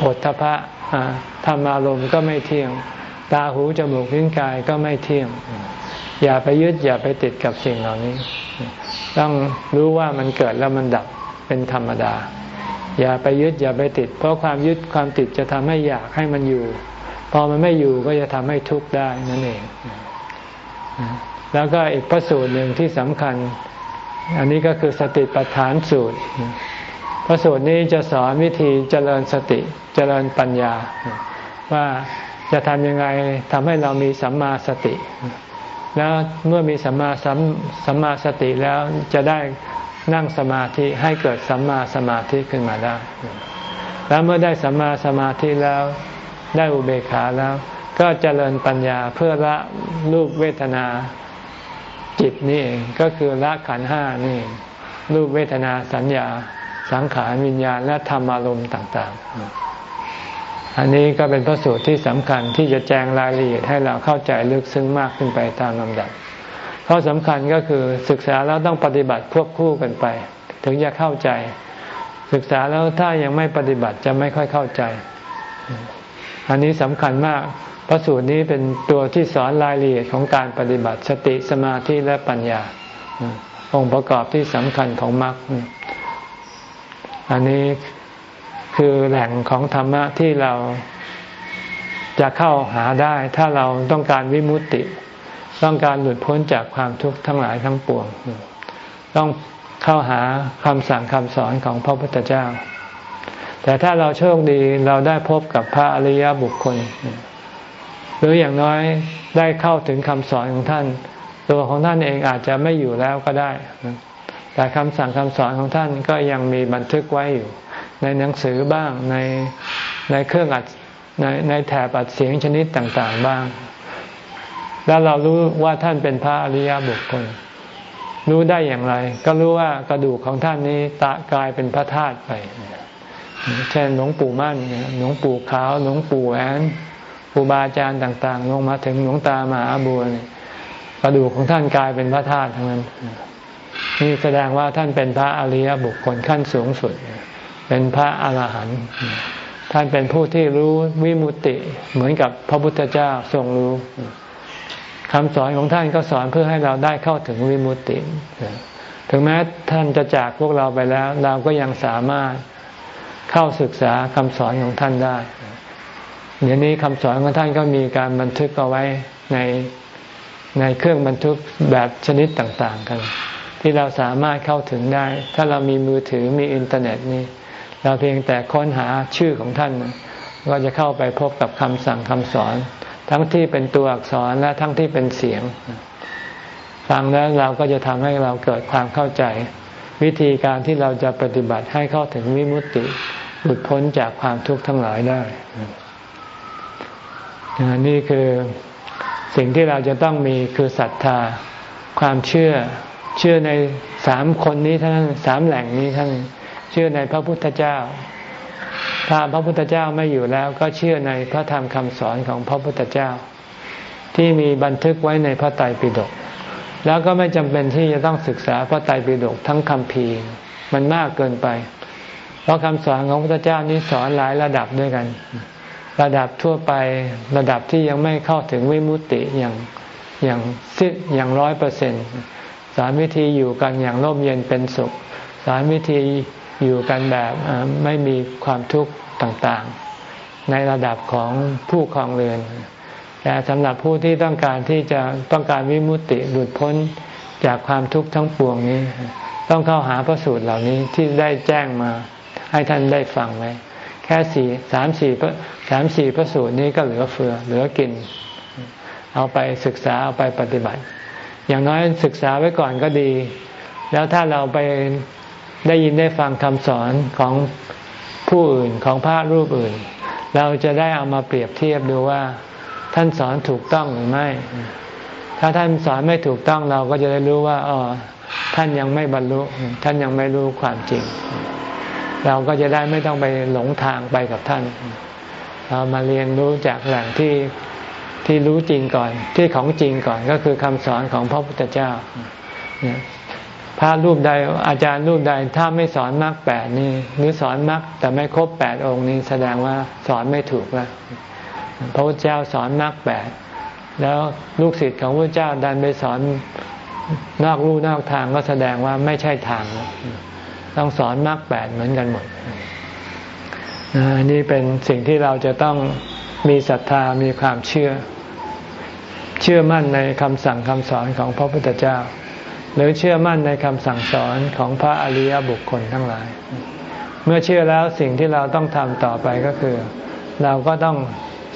Speaker 1: ผฏฐพะ ธรรมอารมณ์ก็ไม่เที่ยง ตาหูจมูกลิ้นกายก็ไม่เที่ยง อย่าไปยึดอย่าไปติดกับสิ่งเหล่านี้ ต้องรู้ว่ามันเกิดแล้วมันดับเป็นธรรมดา อย่าไปยึดอย่าไปติด เพราะความยึดความติดจะทำให้อยากให้มันอยู่ พอมันไม่อยู่ก็จะทำให้ทุกข์ได้นั่นเอง แล้วก็อีกพระสูตรหนึ่งที่สำคัญ อันนี้ก็คือสติปัฏฐานสูตรพระสูตรนี้จะสอนวิธีเจริญสติเจริญปัญญา ว่าจะทำยังไงทำให้เรามีสัมมาสติ แล้วเมื่อมีสัมมาสัมสัมาสติแล้วจะได้นั่งสมาธิให้เกิดสัมมาสมาธิขึ้นมาได้ แล้วเมื่อได้สัมมาสมาธิแล้วได้อุเบกขาแล้ว ก็เจริญปัญญาเพื่อละรูปเวทนาจิตนี่เองก็คือละขันห้านี่รูปเวทนาสัญญาสังขารวิญญาณและธรรมอารมณ์ต่าง ๆ อันนี้ก็เป็นพระสูตรที่สำคัญที่จะแจงรายละเอียดให้เราเข้าใจลึกซึ้งมากขึ้นไปตามลำดับข้อสำคัญก็คือศึกษาแล้วต้องปฏิบัติควบคู่กันไป ถึงจะเข้าใจ ศึกษาแล้วถ้ายังไม่ปฏิบัติจะไม่ค่อยเข้าใจ อันนี้สำคัญมากพระสูตรนี้เป็นตัวที่สอนรายละเอียดของการปฏิบัติสติสมาธิและปัญญา องค์ประกอบที่สำคัญของมรรคอันนี้ คือแหล่งของธรรมะที่เราจะเข้าหาได้ ถ้าเราต้องการวิมุตติ ต้องการหลุดพ้นจากความทุกข์ทั้งหลายทั้งปวง ต้องเข้าหาคำสั่งคำสอนของพระพุทธเจ้า แต่ถ้าเราโชคดีเราได้พบกับพระอริยบุคคล หรืออย่างน้อยได้เข้าถึงคำสอนของท่าน ตัวของท่านเองอาจจะไม่อยู่แล้วก็ได้ แต่คำสั่งคำสอนของท่านก็ยังมีบันทึกไว้อยู่ ในหนังสือบ้างในในเครื่องอัดในในแถบอัดเสียงชนิดต่าง ๆบ้าง แล้วเรารู้ว่าท่านเป็นพระอริยบุคคล รู้ได้อย่างไร ก็รู้ว่ากระดูกของท่านนี้ตากลายเป็นพระธาตุไป เช่นหลวงปู่มั่นหลวงปู่ขาวหลวงปู่แอนครูบาอาจารย์ต่าง ๆ ลงมาถึงหลวงตามหาบัวกระดูกของท่านกลายเป็นพระธาตุทั้งนั้นนี่แสดงว่าท่านเป็นพระอริยบุคคลขั้นสูงสุดเป็นพระอรหันต์ท่านเป็นผู้ที่รู้วิมุตติเหมือนกับพระพุทธเจ้าทรงรู้คำสอนของท่านก็สอนเพื่อให้เราได้เข้าถึงวิมุตติ ถึงแม้ท่านจะจากพวกเราไปแล้ว เราก็ยังสามารถเข้าศึกษาคำสอนของท่านได้ เดี๋ยวนี้คำสอนของท่านก็มีการบันทึกเอาไว้ในในเครื่องบันทึกแบบชนิดต่าง ๆ กัน ที่เราสามารถเข้าถึงได้ ถ้าเรามีมือถือมีอินเทอร์เน็ตนี่ เราเพียงแต่ค้นหาชื่อของท่าน ก็จะเข้าไปพบกับคำสั่งคำสอน ทั้งที่เป็นตัวอักษรและทั้งที่เป็นเสียง ฟังแล้วเราก็จะทำให้เราเกิดความเข้าใจ วิธีการที่เราจะปฏิบัติให้เข้าถึงวิมุตติหลุดพ้นจากความทุกข์ทั้งหลายได้นี่คือสิ่งที่เราจะต้องมีคือศรัทธา ความเชื่อ เชื่อในสามคนนี้ทั้งสามแหล่งนี้ทั้ง เชื่อในพระพุทธเจ้า ถ้าพระพุทธเจ้าไม่อยู่แล้ว ก็เชื่อในพระธรรมคำสอนของพระพุทธเจ้า ที่มีบันทึกไว้ในพระไตรปิฎกแล้วก็ไม่จำเป็นที่จะต้องศึกษาพระไตรปิฎกทั้งคำพีมันมากเกินไป เพราะคำสอนของพระพุทธเจ้านี้สอนหลายระดับด้วยกัน ระดับทั่วไประดับที่ยังไม่เข้าถึงวิมุตติอย่างอย่างสิ้นอย่างร้อยเปอร์เซ็นต์สอนวิธีอยู่กันอย่างร่มเย็นเป็นสุข สอนวิธี อยู่กันแบบไม่มีความทุกข์ต่างๆ ในระดับของผู้ครองเรือน แต่สำหรับผู้ที่ต้องการที่จะต้องการวิมุตติหลุดพ้นจากความทุกข์ทั้งปวงนี้ ต้องเข้าหาพระสูตรเหล่านี้ที่ได้แจ้งมาให้ท่านได้ฟังไว้แค่สี่สามสี่สามสี่พระสูตรนี้ก็เหลือเฟือ เหลือกิน เอาไปศึกษาเอาไปปฏิบัติ อย่างน้อยศึกษาไว้ก่อนก็ดี แล้วถ้าเราไป ได้ยินได้ฟังคำสอนของผู้อื่นของพระรูปอื่น เราจะได้เอามาเปรียบเทียบดูว่า ท่านสอนถูกต้องหรือไม่ ถ้าท่านสอนไม่ถูกต้องเราก็จะได้รู้ว่าอ๋อท่านยังไม่บรรลุ ท่านยังไม่รู้ความจริง เราก็จะได้ไม่ต้องไปหลงทางไปกับท่าน เรามาเรียนรู้จากแหล่งที่ที่รู้จริงก่อน ที่ของจริงก่อนก็คือคำสอนของพระพุทธเจ้า พระรูปใดอาจารย์รูปใดถ้าไม่สอนมรรคแปดนี่หรือสอนมรรคแต่ไม่ครบแปดองค์นี้แสดงว่าสอนไม่ถูกแล้วพระพุทธเจ้าสอนมรรคแปดแล้วลูกศิษย์ของพระเจ้าดันไปสอนนอกรูนอกทางก็แสดงว่าไม่ใช่ทาง ต้องสอนมรรคแปดเหมือนกันหมดนี่เป็นสิ่งที่เราจะต้องมีศรัทธามีความเชื่อ เชื่อมั่นในคำสั่งคำสอนของพระพุทธเจ้า หรือเชื่อมั่นในคำสั่งสอนของพระอริยบุคคลทั้งหลาย เมื่อเชื่อแล้วสิ่งที่เราต้องทำต่อไปก็คือ เราก็ต้อง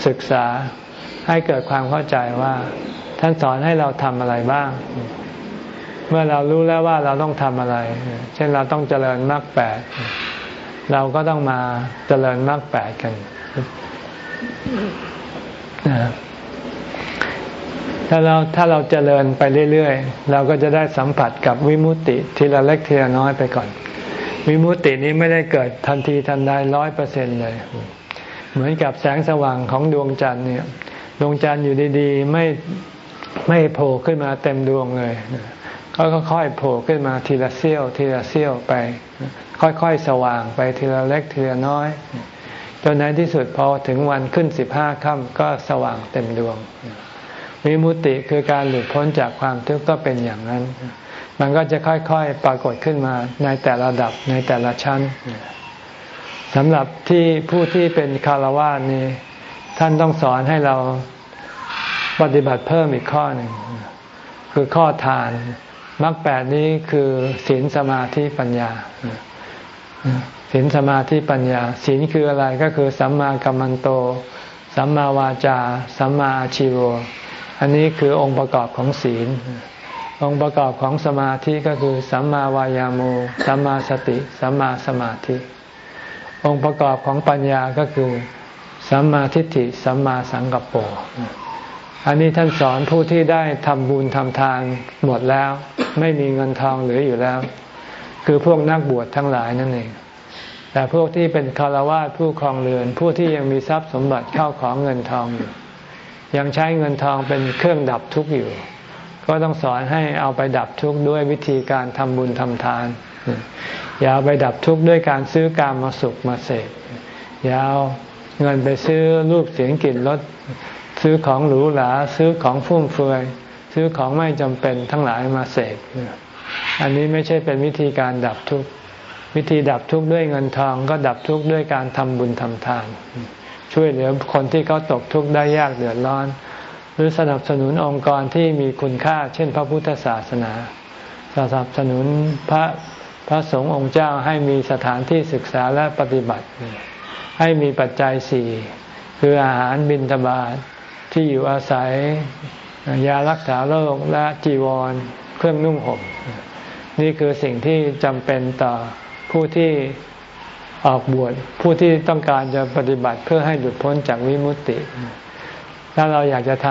Speaker 1: ศึกษาให้เกิดความเข้าใจว่าท่านสอนให้เราทำอะไรบ้าง เมื่อเรารู้แล้วว่าเราต้องทำอะไร เช่นเราต้องเจริญมรรคแปดเราก็ต้องมาเจริญมรรคแปดกัน ถ้าเราถ้าเราเจริญไปเรื่อยๆ เราก็จะได้สัมผัสกับวิมุตติทีละเล็กทีละน้อยไปก่อน วิมุตตินี้ไม่ได้เกิดทันทีทันใดร้อยเปอร์เซ็นเลย เหมือนกับแสงสว่างของดวงจันทร์เนี่ย ดวงจันทร์อยู่ดีๆ ไม่ไม่โผล่ขึ้นมาเต็มดวงเลยก็ค่อยๆโผล่ขึ้นมาทีละเสี้ยวทีละเสี้ยวไป ค่อยๆสว่างไปทีละเล็กทีละน้อยจนในที่สุดพอถึงวันขึ้นสิบห้าค่ำก็สว่างเต็มดวง วิมุติคือการหลุดพ้นจากความทุกข์ก็เป็นอย่างนั้น มันก็จะค่อยๆปรากฏขึ้นมาในแต่ละดับในแต่ละชั้นสำหรับที่ผู้ที่เป็นคารวะนี่ท่านต้องสอนให้เราปฏิบัติเพิ่มอีกข้อหนึ่งคือข้อทานมรรคแปดนี้คือศีลสมาธิปัญญาศีลสมาธิปัญญาศีลคืออะไรก็คือสัมมากัมมันโต สัมมาวาจา สัมมาอาชิโว อันนี้คือองค์ประกอบของศีล องค์ประกอบของสมาธิก็คือสัมมาวายามุสัมมาสติ สัมมาสมาธิ องค์ประกอบของปัญญาก็คือสัมมาทิฏฐิ สัมมาสังกัปโปอันนี้ท่านสอนผู้ที่ได้ทำบุญทำทานหมดแล้ว ไม่มีเงินทองเหลืออยู่แล้ว คือพวกนักบวชทั้งหลายนั่นเองแต่พวกที่เป็นคารวะผู้ครองเรือน ผู้ที่ยังมีทรัพย์สมบัติเข้าของเงินทองอยู่ ยังใช้เงินทองเป็นเครื่องดับทุกข์อยู่ ก็ต้องสอนให้เอาไปดับทุกข์ด้วยวิธีการทำบุญทำทาน อย่าเอาไปดับทุกข์ด้วยการซื้อการมาสุขมาเสพอย่าเอาเงินไปซื้อรูปเสียงกลิ่นรสซื้อของหรูหราซื้อของฟุ่มเฟือย ซื้อของไม่จำเป็นทั้งหลายมาเสพอันนี้ไม่ใช่เป็นวิธีการดับทุกข์วิธีดับทุกข์ด้วยเงินทองก็ดับทุกข์ด้วยการทำบุญทำทาน ช่วยเหลือคนที่เขาตกทุกข์ได้ยากเดือดร้อน หรือสนับสนุนองค์กรที่มีคุณค่า เช่น พระพุทธศาสนา สนับสนุนพระพระสงฆ์องค์เจ้าให้มีสถานที่ศึกษาและปฏิบัติ ให้มีปัจจัยสี่คืออาหารบิณฑบาตที่อยู่อาศัยยารักษาโรคและจีวรเครื่องนุ่งห่มนี่คือสิ่งที่จำเป็นต่อผู้ที่ ออกบวชผู้ที่ต้องการจะปฏิบัติเพื่อให้หลุดพ้นจากวิมุตติ ถ้าเราอยากจะท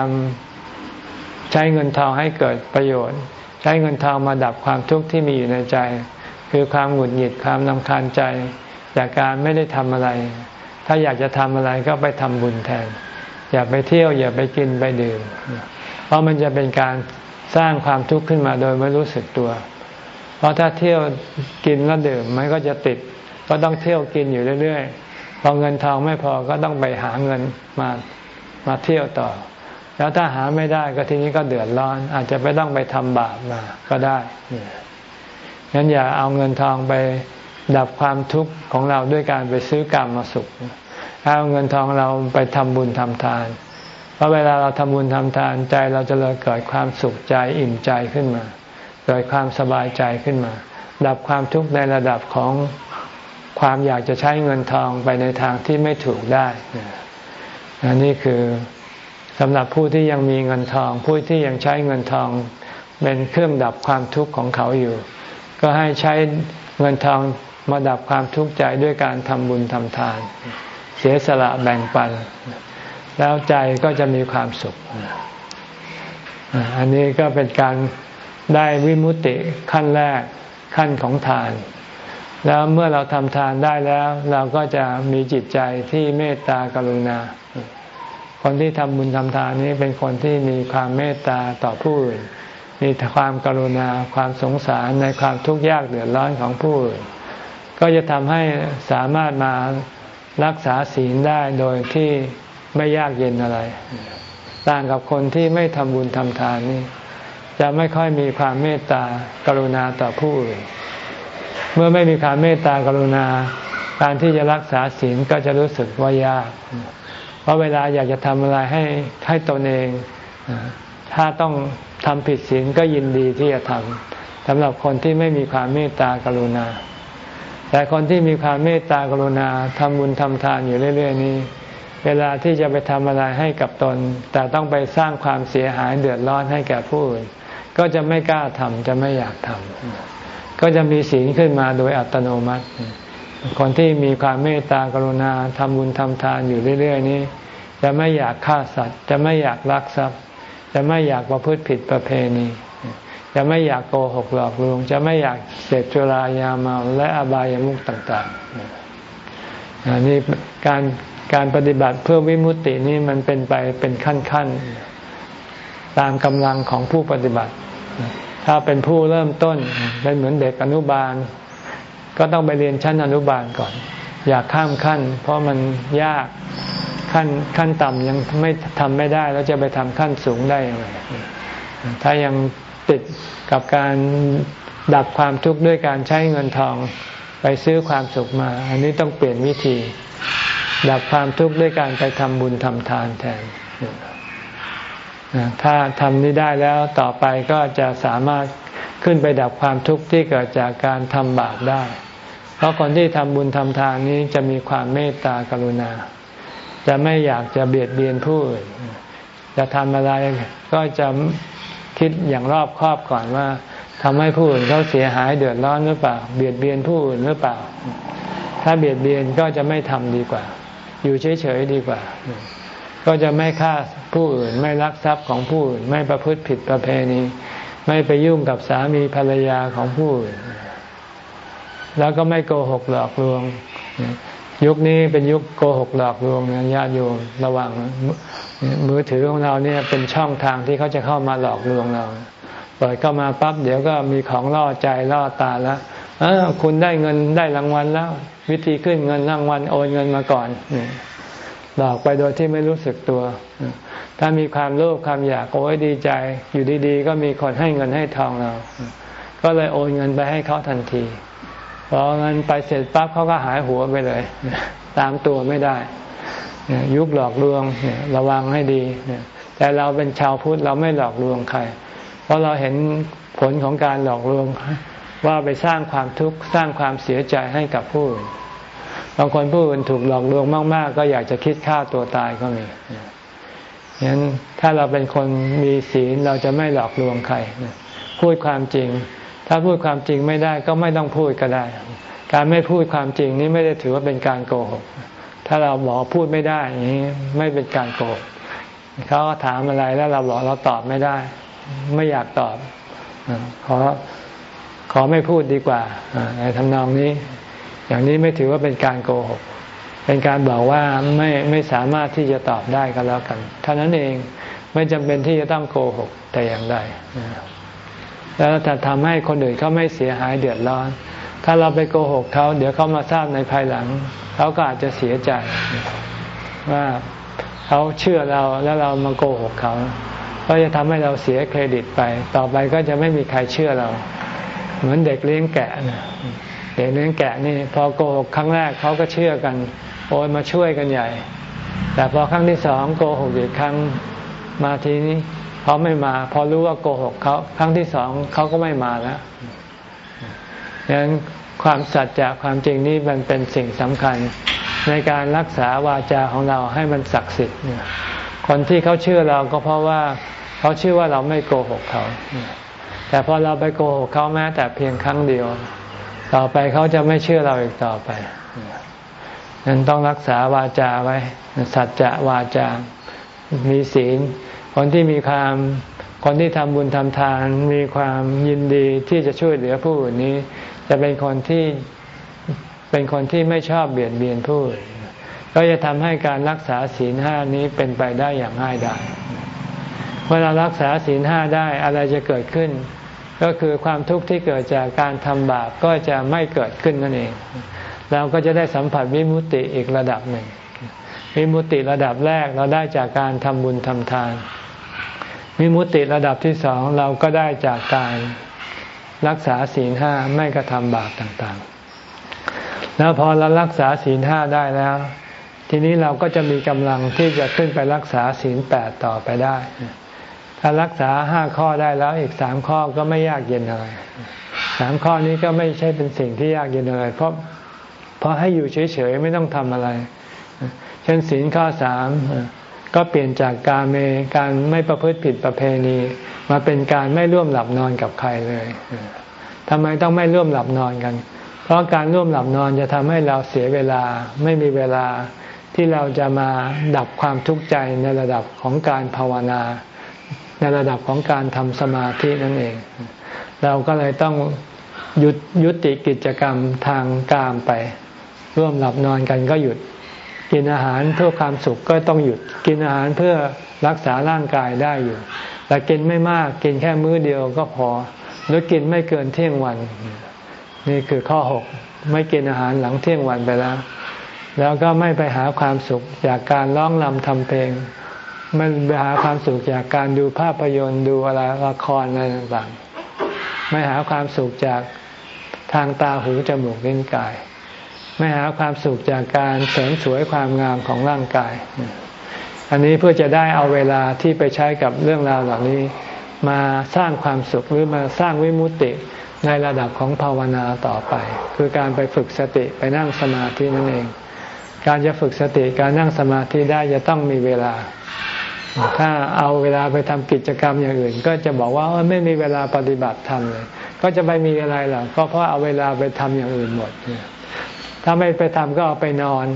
Speaker 1: ำใช้เงินทองให้เกิดประโยชน์ ใช้เงินทองมาดับความทุกข์ที่มีอยู่ในใจ คือความหงุดหงิดความนำคาญใจ จากการไม่ได้ทำอะไร ถ้าอยากจะทำอะไรก็ไปทำบุญแทน อย่าไปเที่ยว อย่าไปกินไปดื่ม เพราะมันจะเป็นการสร้างความทุกข์ขึ้นมาโดยไม่รู้สึกตัว เพราะถ้าเที่ยวกินแล้วดื่มมันก็จะติด ก็ต้องเที่ยวกินอยู่เรื่อยๆพอเงินทองไม่พอก็ต้องไปหาเงินมามาเที่ยวต่อ แล้วถ้าหาไม่ได้ก็ทีนี้ก็เดือดร้อน อาจจะไปต้องไปทำบาปมาก็ได้งั้นอย่าเอาเงินทองไปดับความทุกข์ของเราด้วยการไปซื้อกรรมมาสุข เอาเงินทองเราไปทำบุญทำทาน เพราะเวลาเราทำบุญทำทานใจเราจะเลยเกิดความสุขใจอิ่มใจขึ้นมา เกิดความสบายใจขึ้นมา ดับความทุกข์ในระดับของ ความอยากจะใช้เงินทองไปในทางที่ไม่ถูกได้อันนี้คือสำหรับผู้ที่ยังมีเงินทอง ผู้ที่ยังใช้เงินทอง เป็นเครื่องดับความทุกข์ของเขาอยู่ ก็ให้ใช้เงินทองมาดับความทุกข์ใจด้วยการทำบุญทำทาน เสียสละแบ่งปัน แล้วใจก็จะมีความสุข อันนี้ก็เป็นการได้วิมุติขั้นแรกขั้นของทาน แล้วเมื่อเราทำทานได้แล้ว เราก็จะมีจิตใจที่เมตตากรุณา คนที่ทำบุญทำทานนี้เป็นคนที่มีความเมตตาต่อผู้อื่น มีความกรุณาความสงสารในความทุกข์ยากเดือดร้อนของผู้อื่น ก็จะทำให้สามารถมารักษาศีลได้โดยที่ไม่ยากเย็นอะไร ต่างกับคนที่ไม่ทำบุญทำทานนี่จะไม่ค่อยมีความเมตตากรุณาต่อผู้อื่น เมื่อไม่มีความเมตตากรุณา การที่จะรักษาศีลก็จะรู้สึกว่ายาก เพราะเวลาอยากจะทำอะไรให้ให้ตนเอง ถ้าต้องทำผิดศีลก็ยินดีที่จะทำสำหรับคนที่ไม่มีความเมตตากรุณา แต่คนที่มีความเมตตากรุณาทำบุญทำทานอยู่เรื่อย ๆ นี้ เวลาที่จะไปทำอะไรให้กับตน แต่ต้องไปสร้างความเสียหายเดือดร้อนให้แก่ผู้อื่นก็จะไม่กล้าทำจะไม่อยากทำ ก็จะมีศีลขึ้นมาโดยอัตโนมัติ คนที่มีความเมตตากรุณาทำบุญทำทานอยู่เรื่อย ๆ นี้ จะไม่อยากฆ่าสัตว์ จะไม่อยากลักทรัพย์ จะไม่อยากประพฤติผิดประเพณี จะไม่อยากโกหกหลอกลวง จะไม่อยากเสพจุรายาเมาและอบายามุขต่างๆอันี่การการปฏิบัติเพื่อวิมุตตินี่มันเป็นไปเป็นขั้นๆตามกำลังของผู้ปฏิบัติ ถ้าเป็นผู้เริ่มต้นเป็นเหมือนเด็กอนุบาล ก็ต้องไปเรียนชั้นอนุบาลก่อน อยากข้ามขั้น เพราะมันยากขั้นขั้นต่ำยังไม่ทำไม่ได้ แล้วจะไปทำขั้นสูงได้ยังไงถ้ายังติดกับการดับความทุกข์ด้วยการใช้เงินทองไปซื้อความสุขมา อันนี้ต้องเปลี่ยนวิธี ดับความทุกข์ด้วยการไปทำบุญทำทานแทน ถ้าทำนี้ได้แล้วต่อไปก็จะสามารถขึ้นไปดับความทุกข์ที่เกิดจากการทำบาปได้ เพราะคนที่ทำบุญทำทานนี้จะมีความเมตตากรุณา จะไม่อยากจะเบียดเบียนผู้อื่น จะทำอะไรก็จะคิดอย่างรอบครอบก่อนว่าทำให้ผู้อื่นเขาเสียหายเดือดร้อนหรือเปล่า เบียดเบียนผู้อื่นหรือเปล่า ถ้าเบียดเบียนก็จะไม่ทำดีกว่า อยู่เฉยๆดีกว่า ก็จะไม่ฆ่าผู้อื่น ไม่ลักทรัพย์ของผู้อื่น ไม่ประพฤติผิดประเพณี ไม่ไปยุ่งกับสามีภรรยาของผู้อื่น แล้วก็ไม่โกหกหลอกลวง ยุคนี้เป็นยุคโกหกหลอกลวงญาติโยมระวังมือถือของเราเนี่ยเป็นช่องทางที่เขาจะเข้ามาหลอกลวงเรา เปิดเข้ามาปั๊บเดี๋ยวก็มีของล่อใจล่อตาแล้วคุณได้เงินได้รางวัลแล้ว วิธีขึ้นเงินรางวัลโอนเงินมาก่อน หลอกไปโดยที่ไม่รู้สึกตัว ถ้ามีความโลภความอยากโอ้ยดีใจ อยู่ดีๆ ก็มีคนให้เงินให้ทองเรา ก็เลยโอนเงินไปให้เขาทันทีพอเงินไปเสร็จปั๊บเขาก็หายหัวไปเลย ตามตัวไม่ได้ ยุคหลอกลวงระวังให้ดี แต่เราเป็นชาวพุทธเราไม่หลอกลวงใคร เพราะเราเห็นผลของการหลอกลวงว่าไปสร้างความทุกข์สร้างความเสียใจให้กับผู้อื่น บางคนผู้อื่นถูกหลอกลวงมาก ๆ ก็อยากจะคิดฆ่าตัวตายก็มีฉะนั้นถ้าเราเป็นคนมีศีลเราจะไม่หลอกลวงใครพูดความจริง ถ้าพูดความจริงไม่ได้ก็ไม่ต้องพูดก็ได้ การไม่พูดความจริงนี้ไม่ได้ถือว่าเป็นการโกหก ถ้าเราบอกพูดไม่ได้อย่างนี้ไม่เป็นการโกหกเขาถามอะไรแล้วเราบอกเราตอบไม่ได้ ไม่อยากตอบขอขอไม่พูดดีกว่าในทำนองนี้ อย่างนี้ไม่ถือว่าเป็นการโกหก เป็นการบอกว่าไม่ไม่สามารถที่จะตอบได้ก็แล้วกันเท่านั้นเองไม่จำเป็นที่จะต้องโกหกแต่อย่างใดแล้วจะทำให้คนอื่นเขาไม่เสียหายเดือดร้อน ถ้าเราไปโกหกเขาเดี๋ยวเขามาทราบในภายหลังเขาก็อาจจะเสียใจว่าเขาเชื่อเราแล้วเรามาโกหกเขาก็จะทำให้เราเสียเครดิตไป ต่อไปก็จะไม่มีใครเชื่อเรา เหมือนเด็กเลี้ยงแกะนะ เด็กเลี้ยงแกะนี่พอโกหกครั้งแรกเขาก็เชื่อกัน โอยมาช่วยกันใหญ่ แต่พอครั้งที่สองโกหกอีกครั้งมาทีนี้เขาไม่มา พอรู้ว่าโกหกเขาครั้งที่สองเขาก็ไม่มาแล้วดังนั้นความสัจจะความจริงนี้มันเป็นสิ่งสำคัญ ในการรักษาวาจาของเราให้มันศักดิ์สิทธิ์คนที่เขาเชื่อเราก็เพราะว่าเขาเชื่อว่าเราไม่โกหกเขา แต่พอเราไปโกหกเขาแม้แต่เพียงครั้งเดียว ต่อไปเขาจะไม่เชื่อเราอีกต่อไปนั้นต้องรักษาวาจาไว้ สัจจะวาจา มีศีล คนที่มีความคนที่ทำบุญทำทาน มีความยินดีที่จะช่วยเหลือผู้อื่นนี้ จะเป็นคนที่เป็นคนที่ไม่ชอบเบียดเบียนผู้อื่นก็จะทำให้การรักษาศีลห้านี้เป็นไปได้อย่างง่ายดายเมื่อเรารักษาศีลห้าได้อะไรจะเกิดขึ้น ก็คือความทุกข์ที่เกิดจากการทำบาปก็จะไม่เกิดขึ้นนั่นเอง เราก็จะได้สัมผัสวิมุติอีกระดับหนึ่ง วิมุติระดับแรกเราได้จากการทำบุญทำทาน วิมุตติระดับที่สองเราก็ได้จากการรักษาศีลห้าไม่กระทำบาปต่างๆ แล้วพอเรารักษาศีลห้าได้แล้ว ทีนี้เราก็จะมีกำลังที่จะขึ้นไปรักษาศีลแปดต่อไปได้ ถ้ารักษาห้าข้อได้แล้วอีกสามข้อก็ไม่ยากเย็นอะไรสามข้อนี้ก็ไม่ใช่เป็นสิ่งที่ยากเย็นอะไร เพราะเพราะให้อยู่เฉยๆไม่ต้องทำอะไร เช่นศีลข้อสามก็เปลี่ยนจากการเมการไม่ประพฤติผิดประเพณี มาเป็นการไม่ร่วมหลับนอนกับใครเลยทำไมต้องไม่ร่วมหลับนอนกัน เพราะการร่วมหลับนอนจะทำให้เราเสียเวลาไม่มีเวลาที่เราจะมาดับความทุกข์ใจในระดับของการภาวนา ในระดับของการทำสมาธินั่นเอง เราก็เลยต้องหยุดยุติกิจกรรมทางกามไป ร่วมหลับนอนกันก็หยุด กินอาหารเพื่อความสุขก็ต้องหยุด กินอาหารเพื่อรักษาร่างกายได้อยู่ แต่กินไม่มากกินแค่มื้อเดียวก็พอ หรือกินไม่เกินเที่ยงวัน นี่คือข้อหกไม่กินอาหารหลังเที่ยงวันไปแล้ว แล้วก็ไม่ไปหาความสุขจากการร้องรำทำเพลง ไม่ไปหาความสุขจากการดูภาพยนตร์ดูอะไรละครอะไรต่างๆ ไม่หาความสุขจากทางตาหูจมูกลิ้นกาย ไม่หาความสุขจากการเสริมสวยความงามของร่างกาย อันนี้เพื่อจะได้เอาเวลาที่ไปใช้กับเรื่องราวเหล่านี้ มาสร้างความสุขหรือมาสร้างวิมุติในระดับของภาวนาต่อไป คือการไปฝึกสติไปนั่งสมาธินั่นเอง การจะฝึกสติการนั่งสมาธิได้จะต้องมีเวลา ถ้าเอาเวลาไปทำกิจกรรมอย่างอื่น ก็จะบอกว่าไม่มีเวลาปฏิบัติธรรมเลย ก็จะไปมีอะไรหรอก็เพราะเอาเวลาไปทำอย่างอื่นหมด ถ้าไม่ไปทำก็เอาไปนอน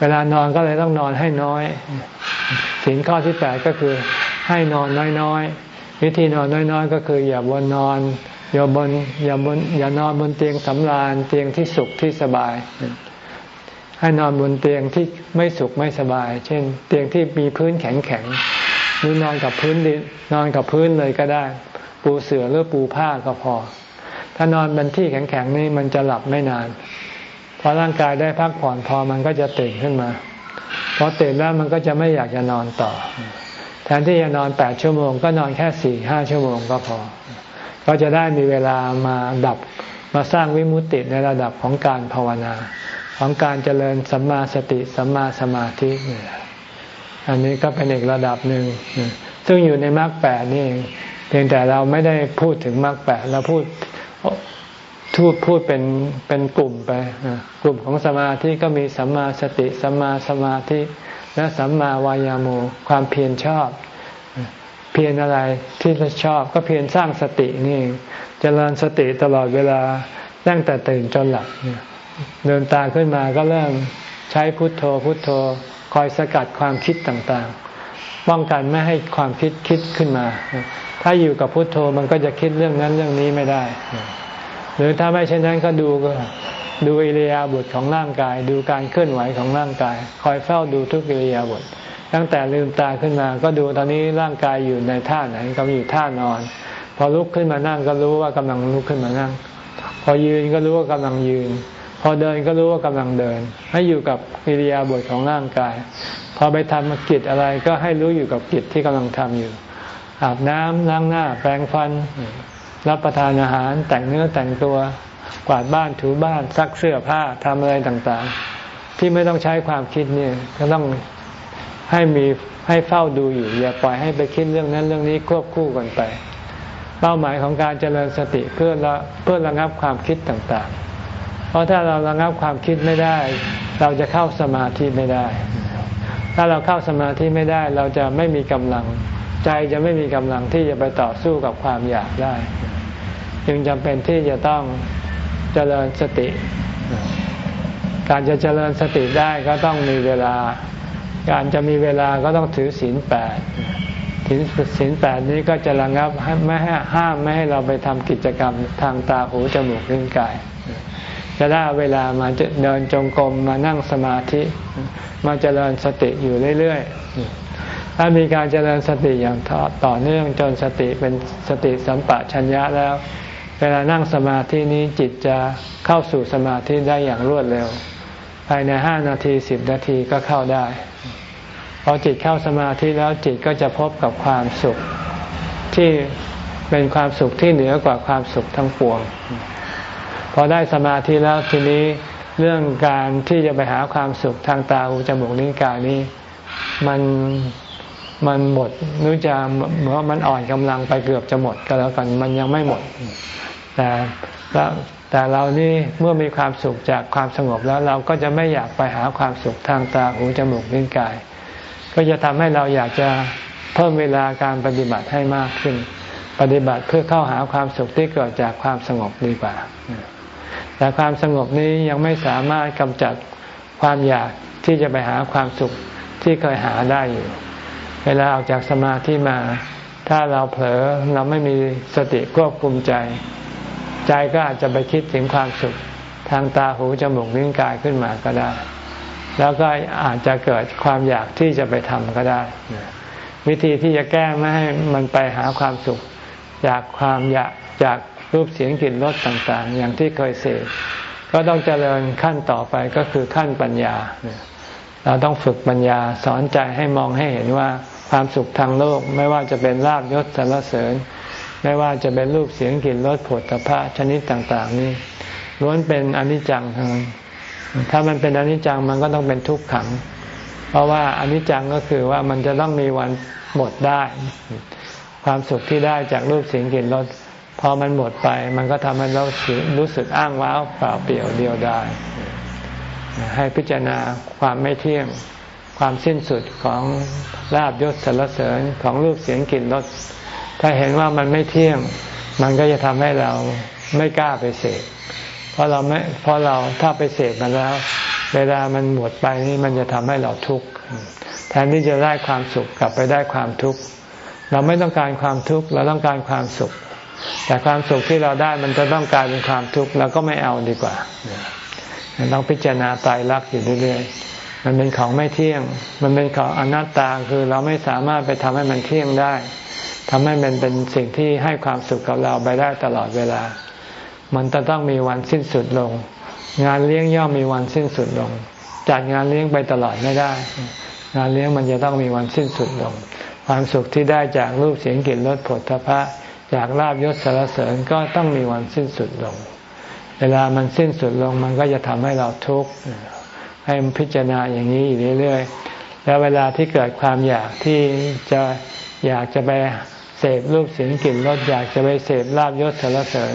Speaker 1: เวลานอนก็เลยต้องนอนให้น้อยสิ่งข้อที่แปดก็คือให้นอนน้อยๆ วิธีนอนน้อยๆ ก็คืออย่าบนนอนอย่าบนอย่าบนอย่านอนบนเตียงสำราญเตียงที่สุขที่สบาย ให้นอนบนเตียงที่ไม่สุขไม่สบาย เช่น เตียงที่มีพื้นแข็งแข็งหรือนอนกับพื้นดินนอนกับพื้นเลยก็ได้ ปูเสื่อหรือปูผ้าก็พอ ถ้านอนบนที่แข็งแข็งนี่มันจะหลับไม่นานพอร่างกายได้พักผ่อนพอมันก็จะตื่นขึ้นมาพอตื่นแล้วมันก็จะไม่อยากจะนอนต่อ แทนที่จะนอนแปดชั่วโมง ก็นอนแค่สี่ห้าชั่วโมงก็พอ ก็จะได้มีเวลามาดับมาสร้างวิมุตติในระดับของการภาวนา ของการเจริญสัมมาสติสัมมาสมาธิอันนี้ก็เป็นอีกระดับหนึ่งซึ่งอยู่ในมรรคแปดนี่เพียงแต่เราไม่ได้พูดถึงมรรคแปดเราพูดทูดพูดเป็นเป็นกลุ่มไปกลุ่มของสมาธิก็มีสัมมาสติสัมมาสมาธิและสัมมาวายามุความเพียรชอบ เพียรอะไรที่เราชอบก็เพียรสร้างสตินี่จเจริญสติตลอดเวลาตั้งแต่ตื่นจนหลับเนี่ย เดินตาขึ้นมาก็เริ่มใช้พุทโธพุทโธ คอยสกัดความคิดต่างๆ ป้องกันไม่ให้ความคิดคิดขึ้นมา ถ้าอยู่กับพุทโธมันก็จะคิดเรื่องนั้นเรื่องนี้ไม่ได้ หรือถ้าไม่เช่นนั้นก็ดูก็ดูอิริยาบถของร่างกาย ดูการเคลื่อนไหวของร่างกาย คอยเฝ้าดูทุกอิริยาบถตั้งแต่ลืมตาขึ้นมา ก็ดูตอนนี้ร่างกายอยู่ในท่าไหนกำลังอยู่ท่านอน พอลุกขึ้นมานั่งก็รู้ว่ากำลังลุกขึ้นมานั่ง พอยืนก็รู้ว่ากำลังยืน พอเดินก็รู้ว่ากำลังเดิน ให้อยู่กับอิริยาบถของร่างกาย พอไปทำกิจอะไรก็ให้รู้อยู่กับกิจที่กำลังทำอยู่ อาบน้ำล้างหน้า แปรงฟัน รับประทานอาหาร แต่งเนื้อแต่งตัว กวาดบ้านถูบ้านซักเสื้อผ้าทำอะไรต่างๆ ที่ไม่ต้องใช้ความคิดเนี่ยก็ต้องให้มีให้เฝ้าดูอยู่ อย่าปล่อยให้ไปคิดเรื่องนั้นเรื่องนี้ควบคู่กันไป เป้าหมายของการเจริญสติเพื่อละเพื่อระงับความคิดต่างๆ เพราะถ้าเราระงับความคิดไม่ได้ เราจะเข้าสมาธิไม่ได้ ถ้าเราเข้าสมาธิไม่ได้ เราจะไม่มีกำลัง ใจจะไม่มีกำลังที่จะไปต่อสู้กับความอยากได้ จึงจำเป็นที่จะต้องเจริญสติ การจะเจริญสติได้ก็ต้องมีเวลา การจะมีเวลาก็ต้องถือศีลแปดศีลแปดนี้ก็จะระงับไม่ให้ห้ามไม่ให้เราไปทำกิจกรรมทางตาหูจมูกลิ้นกาย จะได้เวลามาเดินจงกรมมานั่งสมาธิ มาเจริญสติอยู่เรื่อยๆ ถ้ามีการเจริญสติอย่างต่อเนื่องจนสติเป็นสติสัมปชัญญะแล้ว เวลานั่งสมาธินี้จิตจะเข้าสู่สมาธิได้อย่างรวดเร็ว ภายในห้านาทีสิบนาทีก็เข้าได้พอจิตเข้าสมาธิแล้วจิตก็จะพบกับความสุขที่เป็นความสุขที่เหนือกว่าความสุขทั้งปวง พอได้สมาธิแล้วทีนี้เรื่องการที่จะไปหาความสุขทางตาหูจมูกลิ้นกายนี้มันมันหมดนึกจะเหมือนมันอ่อนกำลังไปเกือบจะหมดก็แล้วกันมันยังไม่หมด แต่แต่เรานี่เมื่อมีความสุขจากความสงบแล้วเราก็จะไม่อยากไปหาความสุขทางตาหูจมูกลิ้นกาย ก็จะทำให้เราอยากจะเพิ่มเวลาการปฏิบัติให้มากขึ้น ปฏิบัติเพื่อเข้าหาความสุขที่เกิดจากความสงบดีกว่า แต่ความสงบนี้ยังไม่สามารถกำจัดความอยากที่จะไปหาความสุขที่เคยหาได้อยู่ เวลาออกจากสมาธิมา ถ้าเราเผลอเราไม่มีสติควบคุมใจ ใจก็อาจจะไปคิดถึงความสุขทางตาหูจมูกลิ้นกายขึ้นมาก็ได้ แล้วก็อาจจะเกิดความอยากที่จะไปทำก็ได้ วิธีที่จะแก้ไม่ให้มันไปหาความสุข จากความอยากจาก รูปเสียงกลิ่นรสต่างๆ อย่างที่เคยเสพก็ต้องเจริญขั้นต่อไปก็คือขั้นปัญญา เราต้องฝึกปัญญาสอนใจให้มองให้เห็นว่าความสุขทางโลก ไม่ว่าจะเป็นลาบยศสรรเสริญ ไม่ว่าจะเป็นรูปเสียงกลิ่นรสผลตภะชนิดต่างๆ นี้ล้วนเป็นอนิจจังทั้งถ้ามันเป็นอนิจจังมันก็ต้องเป็นทุกขัง เพราะว่าอนิจจังก็คือว่ามันจะต้องมีวันหมดได้ ความสุขที่ได้จากรูปเสียงกลิ่นรส พอมันหมดไปมันก็ทำให้เรารู้สึกอ้างว้าวเปล่าเปลี่ยวเดียวดายให้พิจารณาความไม่เที่ยงความสิ้นสุดของลาบยศสรรเสริญของรูปเสียงกลิ่นรสถ้าเห็นว่ามันไม่เที่ยง มันก็จะทำให้เราไม่กล้าไปเสพเพราะเราไม่เพราะเราถ้าไปเสพมันแล้ว เวลามันหมดไปนี่มันจะทำให้เราทุกข์แทนที่จะได้ความสุขกลับไปได้ความทุกข์เราไม่ต้องการความทุกข์เราต้องการความสุข แต่ความสุขที่เราได้มันจะต้องกลายเป็นความทุกข์เราก็ไม่เอาดีกว่าต้องพิจารณาตายรักอยู่เรื่อยๆ มันเป็นของไม่เที่ยง มันเป็นของอนัตตาคือเราไม่สามารถไปทำให้มันเที่ยงได้ทำให้มันเป็นสิ่งที่ให้ความสุขกับเราไปได้ตลอดเวลา มันจะต้องมีวันสิ้นสุดลง งานเลี้ยงย่อมมีวันสิ้นสุดลง จัดงานเลี้ยงไปตลอดไม่ได้ งานเลี้ยงมันจะต้องมีวันสิ้นสุดลง ความสุขที่ได้จากรูปเสียงกลิ่นรสผลทพะ จากลาบยศสารเสริญก็ต้องมีวันสิ้นสุดลง เวลามันสิ้นสุดลงมันก็จะทำให้เราทุกข์ให้พิจารณาอย่างนี้อยู่เรื่อยๆ แล้วเวลาที่เกิดความอยากที่จะอยากจะไปเสพรูปเสียงกลิ่นรสอยากจะไปเสพลาบยศสารเสริญ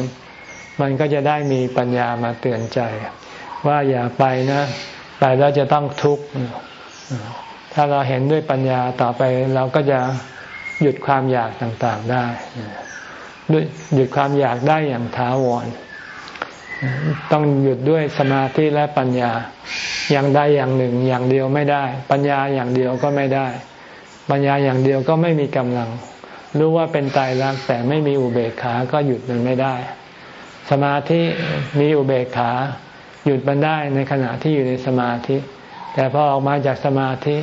Speaker 1: มันก็จะได้มีปัญญามาเตือนใจ ว่าอย่าไปนะ ไปแล้วจะต้องทุกข์ถ้าเราเห็นด้วยปัญญาต่อไปเราก็จะหยุดความอยากต่างๆได้ ด้วยหยุดความอยากได้อย่างถาวร ต้องหยุดด้วยสมาธิและปัญญาอย่างใดอย่างหนึ่งอย่างเดียวไม่ได้ ปัญญาอย่างเดียวก็ไม่ได้ ปัญญาอย่างเดียวก็ไม่มีกำลัง รู้ว่าเป็นตายรักแต่ไม่มีอุเบกขาก็หยุดมันไม่ได้ สมาธิมีอุเบกขา หยุดมันได้ในขณะที่อยู่ในสมาธิ แต่พอออกมาจากสมาธิ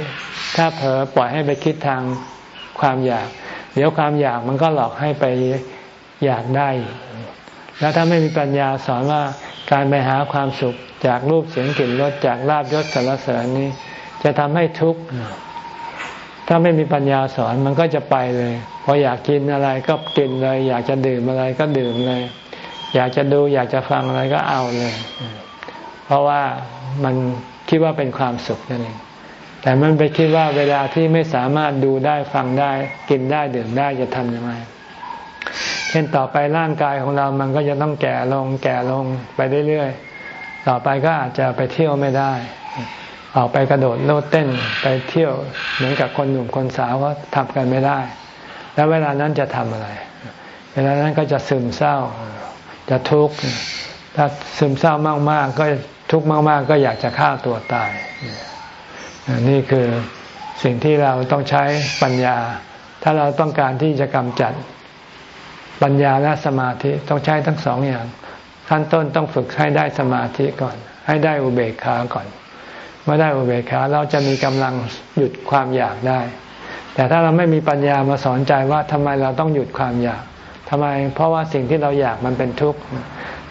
Speaker 1: ถ้าเผลอปล่อยให้ไปคิดทางความอยาก เดี๋ยวความอยากมันก็หลอกให้ไป อยากได้ แล้วถ้าไม่มีปัญญาสอนว่าการไปหาความสุขจากรูปเสียงกลิ่นรสจากลาบยศสารเสริญนี้ จะทำให้ทุกข์ถ้าไม่มีปัญญาสอนมันก็จะไปเลย พออยากกินอะไรก็กินเลย อยากจะดื่มอะไรก็ดื่มเลย อยากจะดูอยากจะฟังอะไรก็เอาเลย เพราะว่ามันคิดว่าเป็นความสุขนั่นเองแต่มันไปคิดว่าเวลาที่ไม่สามารถดูได้ฟังได้ กินได้ดื่มได้จะทำยังไง เช่นต่อไปร่างกายของเรามันก็จะต้องแก่ลง แก่ลงไปเรื่อยๆ ต่อไปก็อาจจะไปเที่ยวไม่ได้ ออกไปกระโดดโลดเต้นไปเที่ยวเหมือนกับคนหนุ่มคนสาวก็ทำกันไม่ได้ แล้วเวลานั้นจะทำอะไร เวลานั้นก็จะซึมเศร้า จะทุกข์ ถ้าซึมเศร้ามากๆ ก็ทุกข์มากๆ ก็อยากจะฆ่าตัวตาย นี่คือสิ่งที่เราต้องใช้ปัญญา ถ้าเราต้องการที่จะกำจัด ปัญญาและสมาธิต้องใช้ทั้งสองอย่างขั้นต้นต้องฝึกให้ได้สมาธิก่อน ให้ได้อุเบกขาก่อนเมื่อได้อุเบกขาเราจะมีกำลังหยุดความอยากได้ แต่ถ้าเราไม่มีปัญญามาสอนใจว่าทำไมเราต้องหยุดความอยากทำไม เพราะว่าสิ่งที่เราอยากมันเป็นทุกข์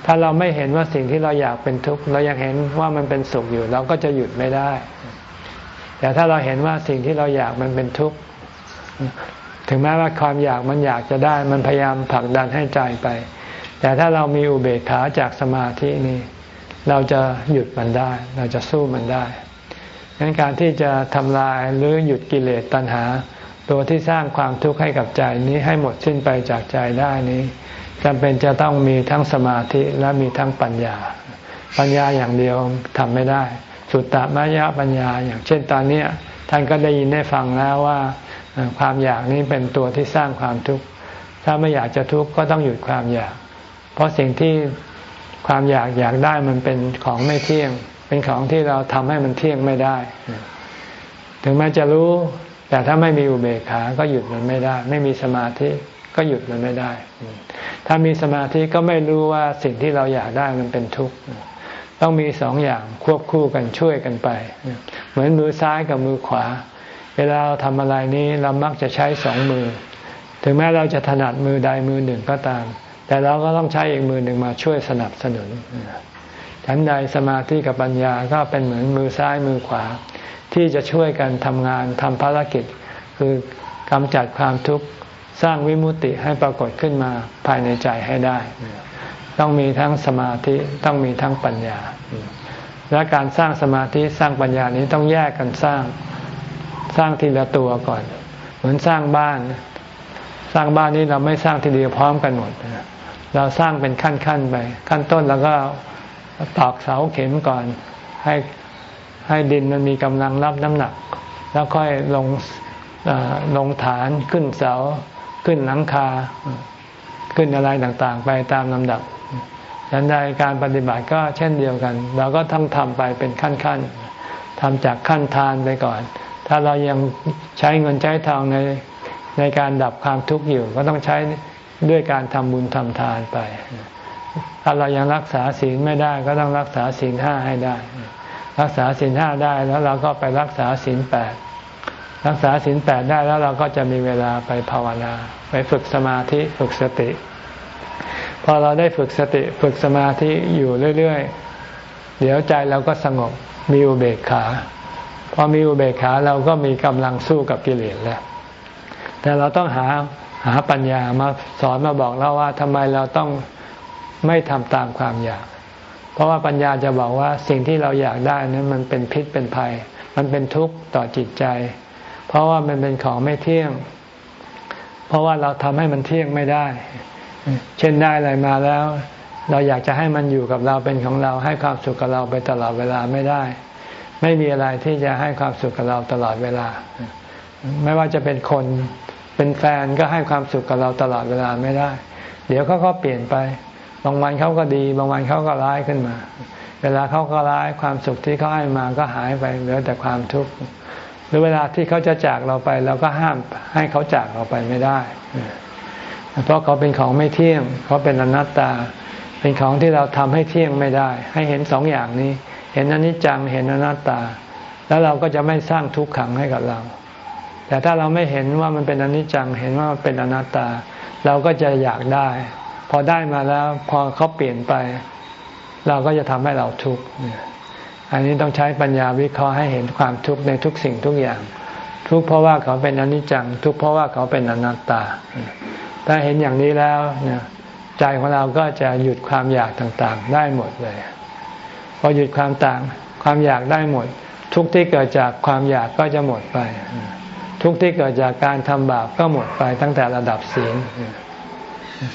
Speaker 1: ถ้าเราไม่เห็นว่าสิ่งที่เราอยากเป็นทุกข์เรายังเห็นว่ามันเป็นสุขอยู่ เราก็จะหยุดไม่ได้ แต่ถ้าเราเห็นว่าสิ่งที่เราอยากมันเป็นทุกข์ ถึงแม้ว่าความอยากมันอยากจะได้ มันพยายามผลักดันให้ใจไป แต่ถ้าเรามีอุเบกขาจากสมาธินี้เราจะหยุดมันได้ เราจะสู้มันได้ดังนั้นการที่จะทำลายหรือหยุดกิเลสตัณหา ตัวที่สร้างความทุกข์ให้กับใจนี้ให้หมดสิ้นไปจากใจได้นี้จำเป็นจะต้องมีทั้งสมาธิและมีทั้งปัญญา ปัญญาอย่างเดียวทำไม่ได้ สุตตมายะปัญญา อย่างเช่นตอนนี้ท่านก็ได้ยินได้ฟังแล้วว่า ความอยากนี้เป็นตัวที่สร้างความทุกข์ถ้าไม่อยากจะทุกข์ก็ต้องหยุดความอยาก เพราะสิ่งที่ความอยากอยากได้มันเป็นของไม่เที่ยง เป็นของที่เราทำให้มันเที่ยงไม่ได้ ถึงแม้จะรู้ แต่ถ้าไม่มีอุเบกขา ก็หยุดมันไม่ได้ ไม่มีสมาธิก็หยุดมันไม่ได้ ถ้ามีสมาธิก็ไม่รู้ว่าสิ่งที่เราอยากได้มันเป็นทุกข์ ต้องมีสองอย่างควบคู่กันช่วยกันไป เหมือนมือซ้ายกับมือขวา เวลาเราทำอะไรนี้เรามักจะใช้สองมือ ถึงแม้เราจะถนัดมือใดมือหนึ่งก็ตาม แต่เราก็ต้องใช้อีกมือหนึ่งมาช่วยสนับสนุนฉันใดสมาธิกับปัญญาก็เป็นเหมือนมือซ้ายมือขวา ที่จะช่วยกันทำงานทำภารกิจ คือกำจัดความทุกข์สร้างวิมุติให้ปรากฏขึ้นมาภายในใจให้ได้ ต้องมีทั้งสมาธิต้องมีทั้งปัญญา และการสร้างสมาธิสร้างปัญญานี้ต้องแยกกันสร้าง สร้างทีละตัวก่อน เหมือนสร้างบ้าน สร้างบ้านนี้เราไม่สร้างทีเดียวพร้อมกันหมดเราสร้างเป็นขั้นๆไป ขั้นต้นแล้วก็ตอกเสาเข็มก่อน ให้ให้ดินมันมีกำลังรับน้ำหนัก แล้วค่อยลงลงฐานขึ้นเสาขึ้นหลังคา ขึ้นอะไรต่างๆ ไปตามลำดับดังนั้นการปฏิบัติก็เช่นเดียวกัน เราก็ต้องทำไปเป็นขั้นๆทำจากขั้นทานไปก่อน ถ้าเรายังใช้เงินใช้ทองในในการดับความทุกข์อยู่ ก็ต้องใช้ด้วยการทำบุญทำทานไป ถ้าเรายังรักษาศีลไม่ได้ก็ต้องรักษาศีลห้าให้ได้ รักษาศีลห้าได้แล้วเราก็ไปรักษาศีลแปดรักษาศีลแปดได้แล้วเราก็จะมีเวลาไปภาวนา ไปฝึกสมาธิฝึกสติ พอเราได้ฝึกสติฝึกสมาธิอยู่เรื่อย ๆ เดี๋ยวใจเราก็สงบมีอุเบกขา พอมีอุเบกขาเราก็มีกำลังสู้กับกิเลสแล้ว แต่เราต้องหาหาปัญญามาสอนมาบอกเราว่าทำไมเราต้องไม่ทำตามความอยาก เพราะว่าปัญญาจะบอกว่าสิ่งที่เราอยากได้นั้นมันเป็นพิษเป็นภัย มันเป็นทุกข์ต่อจิตใจ เพราะว่ามันเป็นของไม่เที่ยง เพราะว่าเราทำให้มันเที่ยงไม่ได้ เช่นได้อะไรมาแล้ว เราอยากจะให้มันอยู่กับเราเป็นของเราให้ความสุขกับเราไปตลอดเวลาไม่ได้ ไม่มีอะไรที่จะให้ความสุขกับเราตลอดเวลา ไม่ว่าจะเป็นคนเป็นแฟนก็ให้ความสุขกับเราตลอดเวลาไม่ได้ เดี๋ยวเขาก็เปลี่ยนไป บางวันเขาก็ดี บางวันเขาก็ร้ายขึ้นมา เวลาเขาก็ร้ายความสุขที่เขาให้มาก็หายไปเหลือแต่ความทุกข์หรือเวลาที่เขาจะจากเราไป เราก็ห้ามให้เขาจากเราไปไม่ได้ เพราะเขาเป็นของไม่เที่ยงเขาเป็นอนัตตา เป็นของที่เราทำให้เที่ยงไม่ได้ ให้เห็นสองอย่างนี้ เห็นอนิจจังเห็นอนัตตา แล้วเราก็จะไม่สร้างทุกข์ขังให้กับเรา แต่ถ้าเราไม่เห็นว่ามันเป็นอนิจจัง เห็นว่ามันเป็นอนัตตา เราก็จะอยากได้ พอได้มาแล้วพอเขาเปลี่ยนไป เราก็จะทำให้เราทุกข์อันนี้ต้องใช้ปัญญาวิเคราะห์ให้เห็นความทุกข์ในทุกสิ่งทุกอย่าง ทุกเพราะว่าเขาเป็นอนิจจัง ทุกเพราะว่าเขาเป็นอนัตตา ถ้าเห็นอย่างนี้แล้วใจของเราก็จะหยุดความอยากต่างๆ ได้หมดเลย พอหยุดความต่างความอยากได้หมด ทุกที่เกิดจากความอยากก็จะหมดไป ทุกที่เกิดจากการทำบาปก็หมดไปตั้งแต่ระดับศีล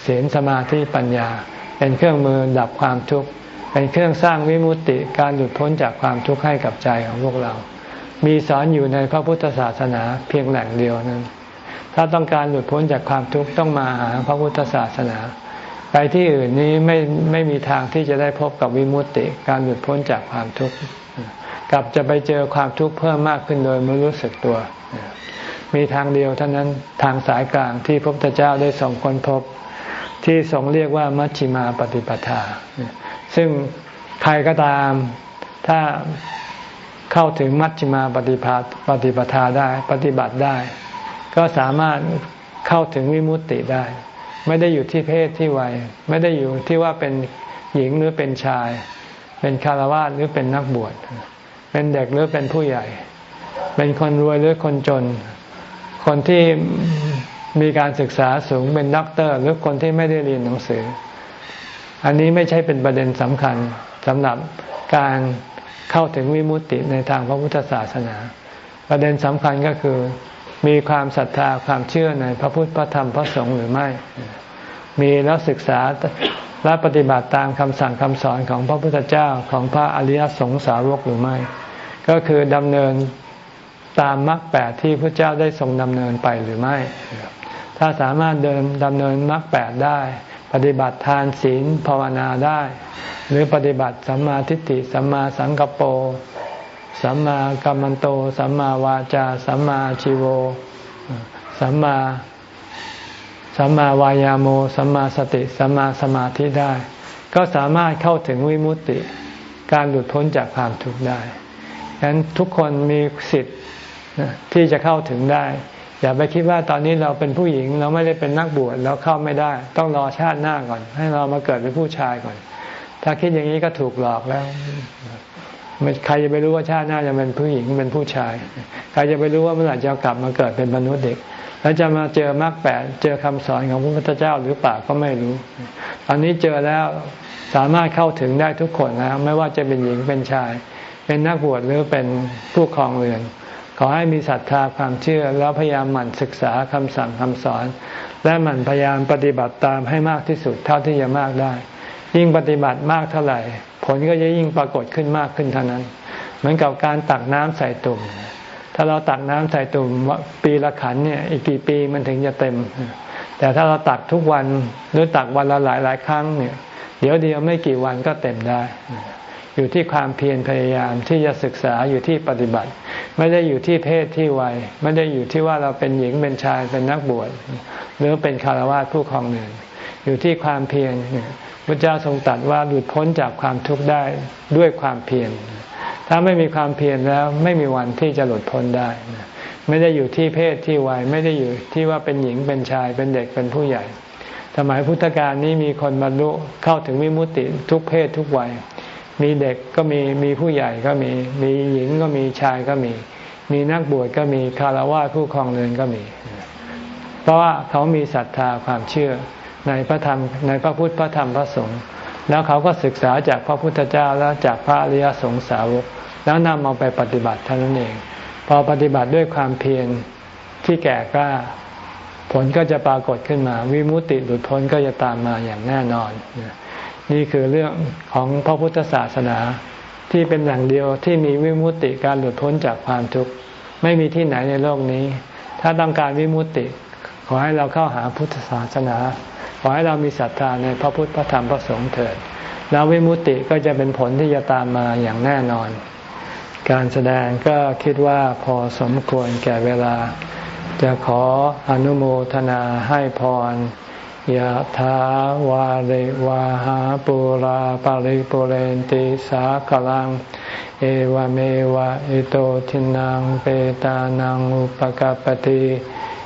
Speaker 1: ศีลสมาธิปัญญา เป็นเครื่องมือดับความทุกข์เป็นเครื่องสร้างวิมุตติการหลุดพ้นจากความทุกข์ให้กับใจของพวกเรา มีสอนอยู่ในพระพุทธศาสนาเพียงแหล่งเดียวนั้น ถ้าต้องการหลุดพ้นจากความทุกข์ต้องมาหาพระพุทธศาสนา ไปที่อื่นนี้ไม่ไม่มีทางที่จะได้พบกับวิมุตติการหลุดพ้นจากความทุกข์กลับจะไปเจอความทุกข์เพิ่มมากขึ้นโดยไม่รู้สึกตัว มีทางเดียวเท่านั้นทางสายกลางที่พระพุทธเจ้าได้ส่งคนพบ ที่ทรงเรียกว่ามัชฌิมาปฏิปทา ซึ่งใครก็ตามถ้าเข้าถึงมัชฌิมาปฏิปปฏิปทาได้ ปฏิบัติได้ ก็สามารถเข้าถึงวิมุตติได้ ไม่ได้อยู่ที่เพศที่วัย ไม่ได้อยู่ที่ว่าเป็นหญิงหรือเป็นชาย เป็นคารวะหรือเป็นนักบวช เป็นเด็กหรือเป็นผู้ใหญ่ เป็นคนรวยหรือคนจน คนที่มีการศึกษาสูงเป็นด็อกเตอร์ หรือคนที่ไม่ได้เรียนหนังสือ อันนี้ไม่ใช่เป็นประเด็นสำคัญสำหรับการเข้าถึงวิมุตติในทางพระพุทธศาสนา ประเด็นสำคัญก็คือ มีความศรัทธาความเชื่อในพระพุทธพระธรรมพระสงฆ์หรือไม่ มีแล้วศึกษาและปฏิบัติตามคำสั่งคำสอนของพระพุทธเจ้าของพระอริยสงสาวกหรือไม่ ก็คือดำเนินตามมรรคแปดที่พระเจ้าได้ทรงดำเนินไปหรือไม่ ถ้าสามารถเดินดำเนินมรรคแปดได้ ปฏิบัติทานศีลภาวนาได้ หรือปฏิบัติสัมมาทิฏฐิสัมมาสังกปร สัมมากัมมันโต สัมมาวาจา สัมมาชิโว สัมมาสัมมาวายาโม สัมมาสติ สัมมาสมาธิได้ ก็สามารถเข้าถึงวิมุตติ การหลุดพ้นจากความทุกข์ได้ฉะนั้นทุกคนมีสิทธิ์ที่จะเข้าถึงได้ อย่าไปคิดว่าตอนนี้เราเป็นผู้หญิงเราไม่ได้เป็นนักบวชเราเข้าไม่ได้ ต้องรอชาติหน้าก่อน ให้เรามาเกิดเป็นผู้ชายก่อน ถ้าคิดอย่างนี้ก็ถูกหลอกแล้ว ใครจะไปรู้ว่าชาติหน้าจะเป็นผู้หญิงเป็นผู้ชาย ใครจะไปรู้ว่าเมื่อไหร่จะกลับมาเกิดเป็นมนุษย์เด็ก แล้วจะมาเจอมรรคแปดเจอคำสอนของพระพุทธเจ้าหรือเปล่าก็ไม่รู้ ตอนนี้เจอแล้วสามารถเข้าถึงได้ทุกคนแล้วไม่ว่าจะเป็นหญิงเป็นชาย เป็นนักบวชหรือเป็นผู้ครองเรือน ขอให้มีศรัทธาความเชื่อแล้วพยายามหมั่นศึกษาคำสั่งคำสอน และหมั่นพยายามปฏิบัติตามให้มากที่สุดเท่าที่จะมากได้ ยิ่งปฏิบัติมากเท่าไหร่ ผลก็จะยิ่งปรากฏขึ้นมากขึ้นเท่านั้น เหมือนกับการตักน้ำใส่ตุ่ม ถ้าเราตักน้ำใส่ตุ่มปีละขันเนี่ยอีกกี่ปีมันถึงจะเต็ม แต่ถ้าเราตักทุกวันหรือตักวันละหลายหลายครั้งเนี่ย เดี๋ยวเดียวไม่กี่วันก็เต็มได้ อยู่ที่ความเพียรพยายามที่จะศึกษาอยู่ที่ปฏิบัติ ไม่ได้อยู่ที่เพศที่วัย ไม่ได้อยู่ที่ว่าเราเป็นหญิงเป็นชายเป็นนักบวชหรือเป็นคารวะผู้ครองเนือนอยู่ที่ความเพียร พระเจ้าทรงตรัสว่าหลุดพ้นจากความทุกข์ได้ด้วยความเพียร ถ้าไม่มีความเพียรแล้วไม่มีวันที่จะหลุดพ้นได้ ไม่ได้อยู่ที่เพศที่วัยไม่ได้อยู่ที่ว่าเป็นหญิงเป็นชายเป็นเด็กเป็นผู้ใหญ่ สมัยพุทธกาลนี้มีคนบรรลุเข้าถึงวิมุตติทุกเพศทุกวัย มีเด็กก็มีมีผู้ใหญ่ก็มี มีหญิงก็มีชายก็มี มีนักบวชก็มีคารวะผู้ครองเรือนก็มี เพราะว่าเขามีศรัทธาความเชื่อ ในพระธรรมในพระพุทธพระธรรมพระสงฆ์แล้วเขาก็ศึกษาจากพระพุทธเจ้าแล้วจากพระอริยสงสาวก แล้วนำเอาไปปฏิบัติเท่านั้นเอง พอปฏิบัติด้วยความเพียรที่แก่กล้า ผลก็จะปรากฏขึ้นมา วิมุตติหลุดพ้นก็จะตามมาอย่างแน่นอน นี่คือเรื่องของพระพุทธศาสนาที่เป็นแหล่งเดียวที่มีวิมุตติการหลุดพ้นจากความทุกข์ไม่มีที่ไหนในโลกนี้ ถ้าต้องการวิมุตติขอให้เราเข้าหาพุทธศาสนา อให้เรามีศรัทธาในพระพุทธพระธรรมพระสงฆ์เถิด แล้ววิมุตติก็จะเป็นผลที่จะตามมาอย่างแน่นอน การแสดงก็คิดว่าพอสมควรแก่เวลา จะขออนุโมทนาให้พรยะถาวาริวาหาปุราปาริปุเรนติสากลัง เอวเมวะอิโตทินังเปตานังอุปกปติ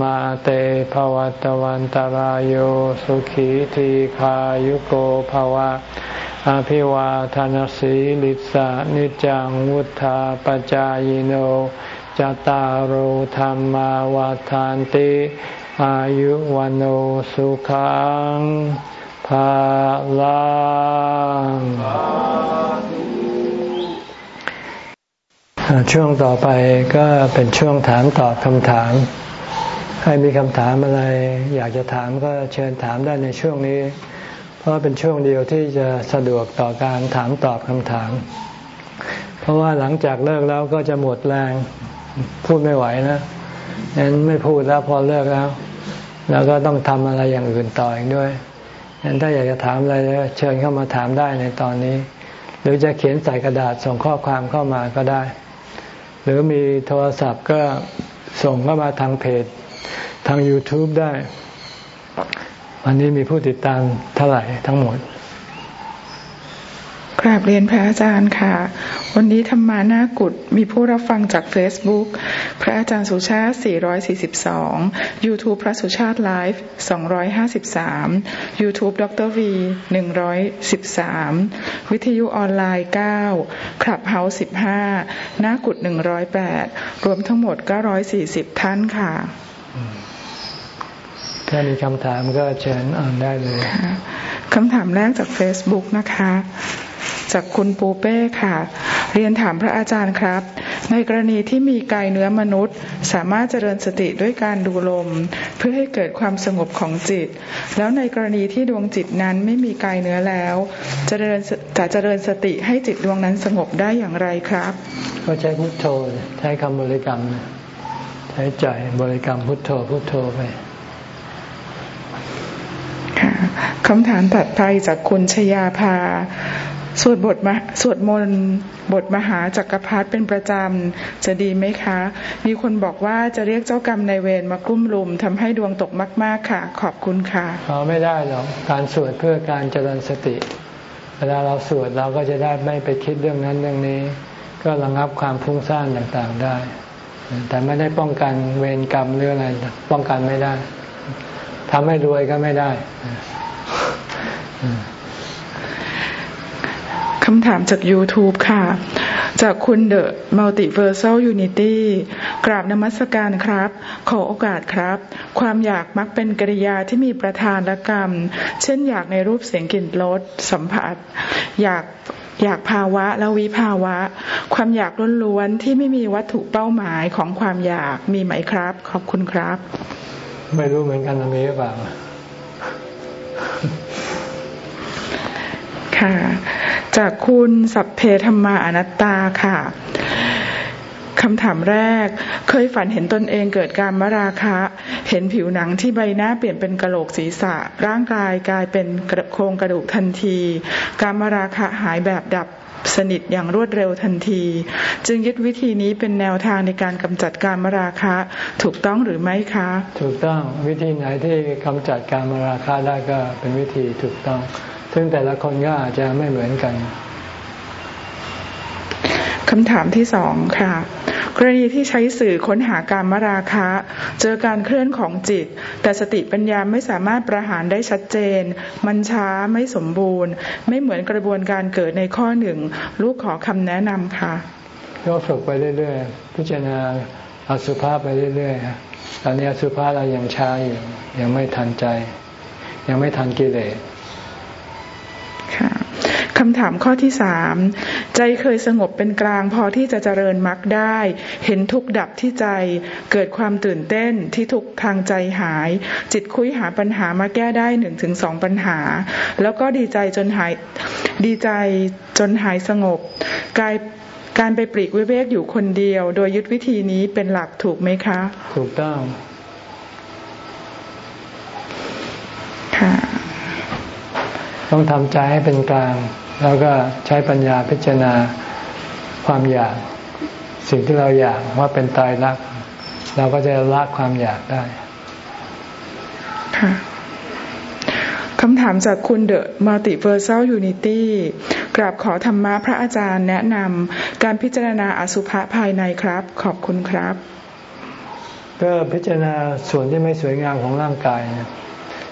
Speaker 1: มาเตภวัตวันตารโยสุขีทีขายุโกภวะ อภิวาทานสีลิสานิจังวุธาปจายโนจตารโหธรรมวาทานติอายุวันโอสุขังภาลังช่วงต่อไปก็เป็นช่วงถามตอบคำถาม ให้มีคำถามอะไร อยากจะถามก็เชิญถามได้ในช่วงนี้ เพราะเป็นช่วงเดียวที่จะสะดวกต่อการถามตอบคำถาม เพราะว่าหลังจากเลิกแล้วก็จะหมดแรงพูดไม่ไหวนะนั้นไม่พูดแล้วพอเลิกแล้ว แล้วก็ต้องทำอะไรอย่างอื่นต่ออีกด้วยนั้นถ้าอยากจะถามอะไรเชิญเข้ามาถามได้ในตอนนี้ หรือจะเขียนใส่กระดาษส่งข้อความเข้ามาก็ได้ หรือมีโทรศัพท์ก็ส่งเข้ามาทางเพจ ทาง YouTube ได้ วันนี้มีผู้ติดตามเท่าไหร่ทั้งหมด
Speaker 2: กราบเรียนพระอาจารย์ค่ะ วันนี้ธรรมะหน้ากุฏิมีผู้รับฟังจาก Facebook พระอาจารย์สุชาติ 442 YouTube พระสุชาติไลฟ์ 253 YouTube ดร. V 113 วิทยุออนไลน์ 9 Clubhouse 15 หน้ากุฏิ 108 รวมทั้งหมด 940 ท่านค่ะ
Speaker 1: ถ้ามีคำถามก็เชิญอ่านได้เลย
Speaker 2: คำถามแรกจาก Facebook นะคะ จากคุณปูเป้ค่ะ เรียนถามพระอาจารย์ครับ ในกรณีที่มีกายเนื้อมนุษย์ สามารถเจริญสติด้วยการดูลม เพื่อให้เกิดความสงบของจิต แล้วในกรณีที่ดวงจิตนั้นไม่มีกายเนื้อแล้วจะเจริญจะเจริญสติให้จิตดวงนั้นสงบได้อย่างไรครับ
Speaker 1: ก็ใช้พุทโธใช้คำบริกรรมใช้ใจบริกรรมพุทโธพุทโธไป
Speaker 2: คำถามตัดไปจากคุณชยาภาสวดบทมาสวดมนต์บทมหาจักรพรรดิเป็นประจำ จะดีไหมคะ มีคนบอกว่าจะเรียกเจ้ากรรมในเวรมากลุ้มลุมทำให้ดวงตกมาก ๆค่ะ ขอบคุณค่ะ
Speaker 1: เราไม่ได้หรอกการสวดเพื่อการเจริญสติ เวลาเราสวดเราก็จะได้ไม่ไปคิดเรื่องนั้นเรื่องนี้ ก็ระงับความฟุ้งซ่านต่างๆได้ แต่ไม่ได้ป้องกันเวรกรรมหรืออะไรป้องกันไม่ได้ทำให้รวยก็ไม่ได้
Speaker 2: คำถามจาก YouTube ค่ะ จากคุณ The Multiversal Unity กราบนมัสการครับ ขอโอกาสครับ ความอยากมักเป็นกริยาที่มีประธานและกรรม เช่นอยากในรูปเสียงกลิ่นรสสัมผัส อยากอยากภาวะและวิภาวะ ความอยากล้วนๆที่ไม่มีวัตถุเป้าหมายของความอยากมีไหมครับ ขอบคุณครับ
Speaker 1: ไม่รู้เหมือนกันมีหรือเปล่า
Speaker 2: ค่ะ จากคุณสัพเพธรรมาอนัตตาค่ะคำถามแรก เคยฝันเห็นตนเองเกิดการมราคะ เห็นผิวหนังที่ใบหน้าเปลี่ยนเป็นกระโหลกศีรษะ ร่างกายกลายเป็นโครงกระดูกทันที การมราคะหายแบบดับ สนิทอย่างรวดเร็วทันที จึงยึดวิธีนี้เป็นแนวทางในการกำจัดการมราคะถูกต้องหรือไม่คะ
Speaker 1: ถูกต้องวิธีไหนที่กำจัดการมราคะได้ก็เป็นวิธีถูกต้อง ซึ่งแต่ละคนก็อาจจะไม่เหมือนกัน
Speaker 2: คำถามที่สองค่ะ กรณีที่ใช้สื่อค้นหาการมราคะ เจอการเคลื่อนของจิต แต่สติปัญญาไม่สามารถประหารได้ชัดเจน มันช้าไม่สมบูรณ์ ไม่เหมือนกระบวนการเกิดในข้อหนึ่งลูกขอคำแนะนำค่ะ
Speaker 1: ก็ฝึกไปเรื่อยๆ พิจารณาอสุภาพไปเรื่อยๆ ตอนนี้อสุภาพเรายังช้าอยู่ ยังไม่ทันใจ ยังไม่ทันกิเลส
Speaker 2: ค่ะ คำถามข้อที่สามใจเคยสงบเป็นกลางพอที่จะเจริญมรรคได้ เห็นทุกดับที่ใจ เกิดความตื่นเต้นที่ทุกทางใจหาย จิตคุยหาปัญหามาแก้ได้หนึ่งถึงสองปัญหา แล้วก็ดีใจจนหายดีใจจนหายสงบกายการไปปลีกวิเวกอยู่คนเดียว โดยยึดวิธีนี้เป็นหลักถูกไหมคะ
Speaker 1: ถูกต้อง
Speaker 2: ค่ะ
Speaker 1: ต้องทำใจให้เป็นกลาง แล้วก็ใช้ปัญญาพิจารณาความอยาก สิ่งที่เราอยากว่าเป็นไตรลักษณ์ เราก็จะละความอยากได้
Speaker 2: ค่ะคำถามจากคุณ The Multiversal Unity กราบขอธรรมะพระอาจารย์แนะนำการพิจารณาอสุภะภายในครับ ขอบคุณครับ
Speaker 1: ก็พิจารณาส่วนที่ไม่สวยงามของร่างกายนะ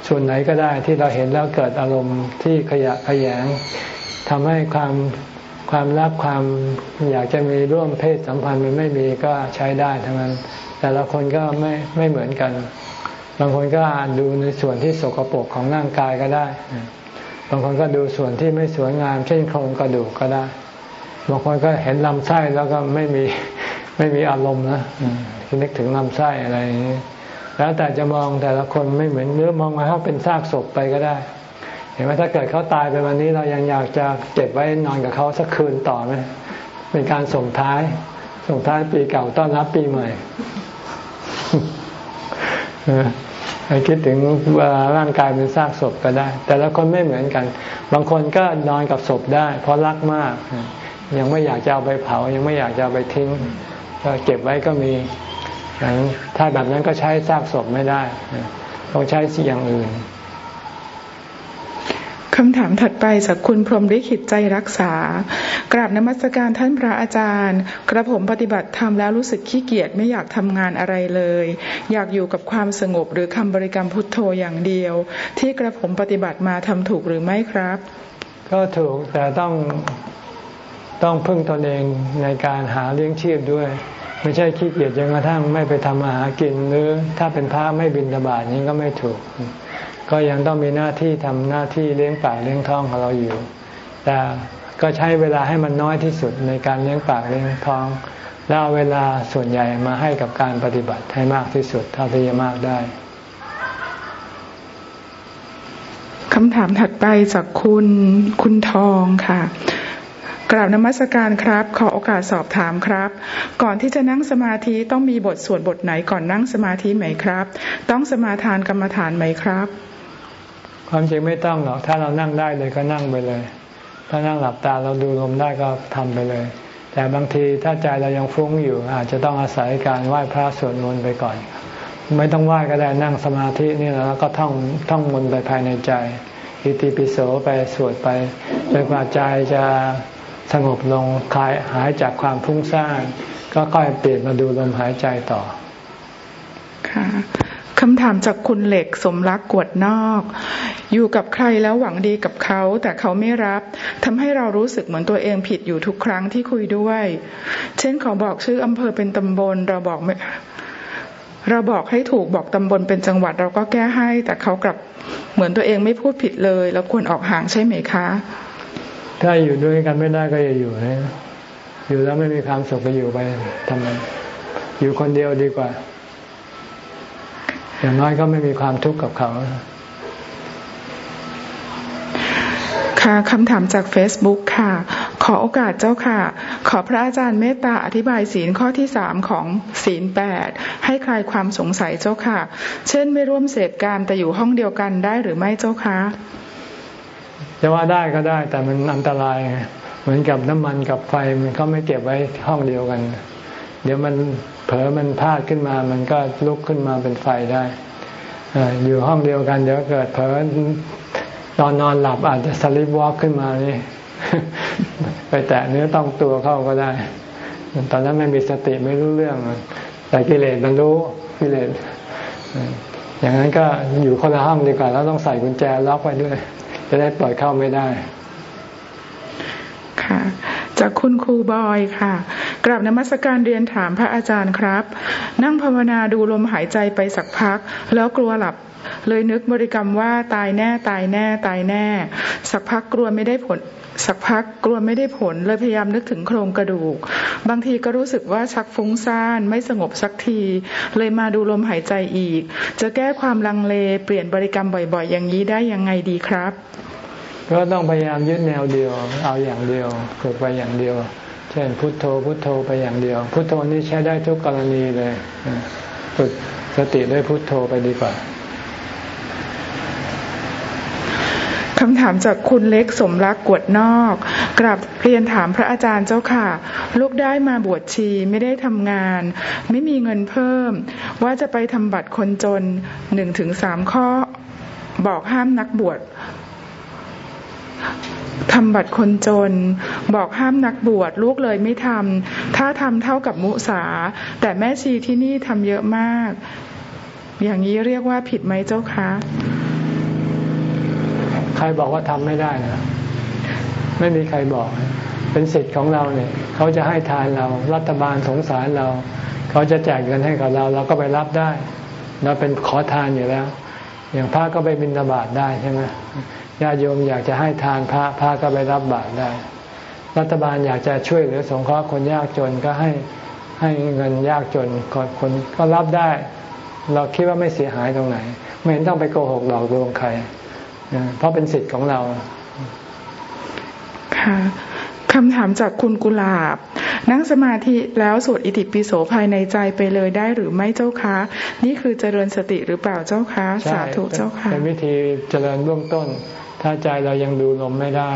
Speaker 1: ส่วนไหนก็ได้ที่เราเห็นแล้วเกิดอารมณ์ที่ขยะแขยง ทำให้ความความรักความอยากจะมีร่วมเพศสัมพันธ์มันไม่มีก็ใช้ได้ทั้งนั้น แต่ละคนก็ไม่ไม่เหมือนกัน บางคนก็อ่านดูในส่วนที่สกปรกของร่างกายก็ได้ บางคนก็ดูส่วนที่ไม่สวยงาม เช่นโครงกระดูกก็ได้ บางคนก็เห็นลำไส้แล้วก็ไม่มีไม่มีอารมณ์นะคิดนึกถึงลำไส้อะไรอย่างนี้แล้วแต่จะมองแต่ละคนไม่เหมือนเนื้อมองมาเขาเป็นซากศพไปก็ได้ ห็นไหมถ้าเกิดเขาตายไปวันนี้เรายังอยากจะเก็บไว้นอนกับเขาสักคืนต่อไหมเป็นการส่งท้าย ส่งท้ายปีเก่าต้อนรับปีใหม่ให้คิดถึงว่าร่างกายเป็นซากศพก็ได้ แต่ละคนไม่เหมือนกัน บางคนก็นอนกับศพได้ เพราะรักมาก ยังไม่อยากจะเอาไปเผา ยังไม่อยากจะเอาไปทิ้ง ก็เก็บไว้ก็มี ถ้าแบบนั้นก็ใช้ซากศพไม่ได้ ต้องใช้สิ่งอย่างอื่น
Speaker 2: คำถามถัดไปจากคุณพรหมลิขิตใจรักษา กราบนมัสการท่านพระอาจารย์ กระผมปฏิบัติธรรมแล้วรู้สึกขี้เกียจไม่อยากทำงานอะไรเลย อยากอยู่กับความสงบหรือคำบริกรรมพุทโธอย่างเดียว ที่กระผมปฏิบัติมาทำถูกหรือไม่ครับ
Speaker 1: ก็ถูกแต่ต้องต้องพึ่งตนเองในการหาเลี้ยงชีพด้วย ไม่ใช่ขี้เกียจจนกระทั่งไม่ไปทำอาหากินหรือถ้าเป็นพระไม่บินตบาทนี้ก็ไม่ถูก ก็ยังต้องมีหน้าที่ทำหน้าที่เลี้ยงปากเลี้ยงท้องของเราอยู่ แต่ก็ใช้เวลาให้มันน้อยที่สุดในการเลี้ยงปากเลี้ยงท้อง แล้วเอาเวลาส่วนใหญ่มาให้กับการปฏิบัติให้มากที่สุดเท่าที่จะมากได้
Speaker 2: คำถามถัดไปจากคุณคุณทองค่ะกราบนมัสการครับ ขอโอกาสสอบถามครับ ก่อนที่จะนั่งสมาธิต้องมีบทสวดบทไหนก่อนนั่งสมาธิไหมครับ ต้องสมาทานกรรมฐานไหมครับ
Speaker 1: ความจริงไม่ต้องหรอก ถ้าเรานั่งได้เลยก็นั่งไปเลย ถ้านั่งหลับตาเราดูลมได้ก็ทำไปเลย แต่บางทีถ้าใจเรายังฟุ้งอยู่ อาจจะต้องอาศัยการไหว้พระสวดมนต์ไปก่อน ไม่ต้องไหว้ก็ได้นั่งสมาธินี่แล้วก็ท่องท่องมนต์ไปภายในใจอิติปิโสไปสวดไปจนกว่าใจจะสงบลงคลายหายจากความฟุ้งซ่านก็ค่อยเปลี่ยนมาดูลมหายใจต่อ
Speaker 2: ค่ะ คำถามจากคุณเหล็กสมรักกวดนอก อยู่กับใครแล้วหวังดีกับเขา แต่เขาไม่รับทำให้เรารู้สึกเหมือนตัวเองผิดอยู่ทุกครั้งที่คุยด้วย เช่นเขาบอกชื่ออำเภอเป็นตำบลเราบอกไม่เราบอกให้ถูกบอกตำบลเป็นจังหวัดเราก็แก้ให้ แต่เขากลับเหมือนตัวเองไม่พูดผิดเลยแล้วควรออกห่างใช่ไหมคะ
Speaker 1: ถ้าอยู่ด้วยกันไม่ได้ก็อย่าอยู่นะอยู่แล้วไม่มีความสุขก็อยู่ไปทำไมอยู่คนเดียวดีกว่า อย่างน้อยก็ไม่มีความทุกข์กับเขา
Speaker 2: ค่ะคำถามจาก Facebook ค่ะ ขอโอกาสเจ้าค่ะ ขอพระอาจารย์เมตตาอธิบายศีลข้อที่สามของศีลแปดให้คลายความสงสัยเจ้าค่ะ เช่นไม่ร่วมเสพการแต่อยู่ห้องเดียวกันได้หรือไม่เจ้าคะ
Speaker 1: จะว่าได้ก็ได้แต่มันอันตราย เหมือนกับน้ำมันกับไฟมันก็ไม่เก็บไว้ห้องเดียวกัน เดี๋ยวมันเผลอมันพลาดขึ้นมา มันก็ลุกขึ้นมาเป็นไฟได้อยู่ห้องเดียวกัน เดี๋ยวเกิดเผลอตอนนอนหลับอาจจะสลิปวอล์กขึ้นมานี่ ไปแตะเนื้อต้องตัวเข้าก็ได้ ตอนนั้นไม่มีสติไม่รู้เรื่อง แต่กิเลสมันรู้กิเลสอย่างนั้นก็อยู่คนละห้องดีกว่าแล้วต้องใส่กุญแจล็อกไว้ด้วย จะได้ปล่อยเข้าไม่ได้
Speaker 2: ค่ะ จากคุณครูบอยค่ะ กราบนมัสการเรียนถามพระอาจารย์ครับ นั่งภาวนาดูลมหายใจไปสักพัก แล้วกลัวหลับเลยนึกบริกรรมว่าตายแน่ตายแน่ตายแน่ สักพักกลัวไม่ได้ผล สักพักกลัวไม่ได้ผล เลยพยายามนึกถึงโครงกระดูก บางทีก็รู้สึกว่าชักฟุ้งซ่านไม่สงบสักที เลยมาดูลมหายใจอีก จะแก้ความลังเลเปลี่ยนบริกรรมบ่อยๆ อย่างนี้ได้ยังไงดีครับ
Speaker 1: ก็ต้องพยายามยึดแนวเดียว เอาอย่างเดียวฝึกไปอย่างเดียว เช่นพุทโธพุทโธไปอย่างเดียว พุทโธนี่ใช้ได้ทุกกรณีเลยฝึกสติด้วยพุทโธไปดีกว่า
Speaker 2: คำถามจากคุณเล็กสมรักกวดนอกกราบเรียนถามพระอาจารย์เจ้าค่ะ ลูกได้มาบวชชีไม่ได้ทำงาน ไม่มีเงินเพิ่ม ว่าจะไปทำบัตรคนจนหนึ่งถึงสามข้อบอกห้ามนักบวช ทำบัตรคนจน บอกห้ามนักบวชลูกเลยไม่ทำถ้าทำเท่ากับมุสา แต่แม่ชีที่นี่ทำเยอะมาก อย่างนี้เรียกว่าผิดไหมเจ้าคะ
Speaker 1: ใครบอกว่าทำไม่ได้นะไม่มีใครบอก เป็นสิทธิ์ของเราเนี่ยเขาจะให้ทานเรารัฐบาลสงสารเรา เขาจะแจกเงินให้กับเรา เราก็ไปรับได้ เราเป็นขอทานอยู่แล้ว อย่างพระก็ไปบิณฑบาตได้ใช่ไหม ญาติโยมอยากจะให้ทานพระพระก็ไปรับบาตรได้ รัฐบาลอยากจะช่วยเหลือสงเคราะห์คนยากจนก็ให้ให้เงินยากจนคนก็รับได้ เราคิดว่าไม่เสียหายตรงไหน ไม่เห็นต้องไปโกหกหลอกลวงใครเพราะเป็นสิทธิ์ของเรา
Speaker 2: ค่ะคำถามจากคุณกุลาบ นั่งสมาธิแล้วสวดอิติปิโสภายในใจไปเลยได้หรือไม่เจ้าคะ นี่คือเจริญสติหรือเปล่าเจ้าคะ สาธุเจ้าค่ะ
Speaker 1: เป็นวิธีเจริญเบื้องต้น ถ้าใจเรายังดูลมไม่ได้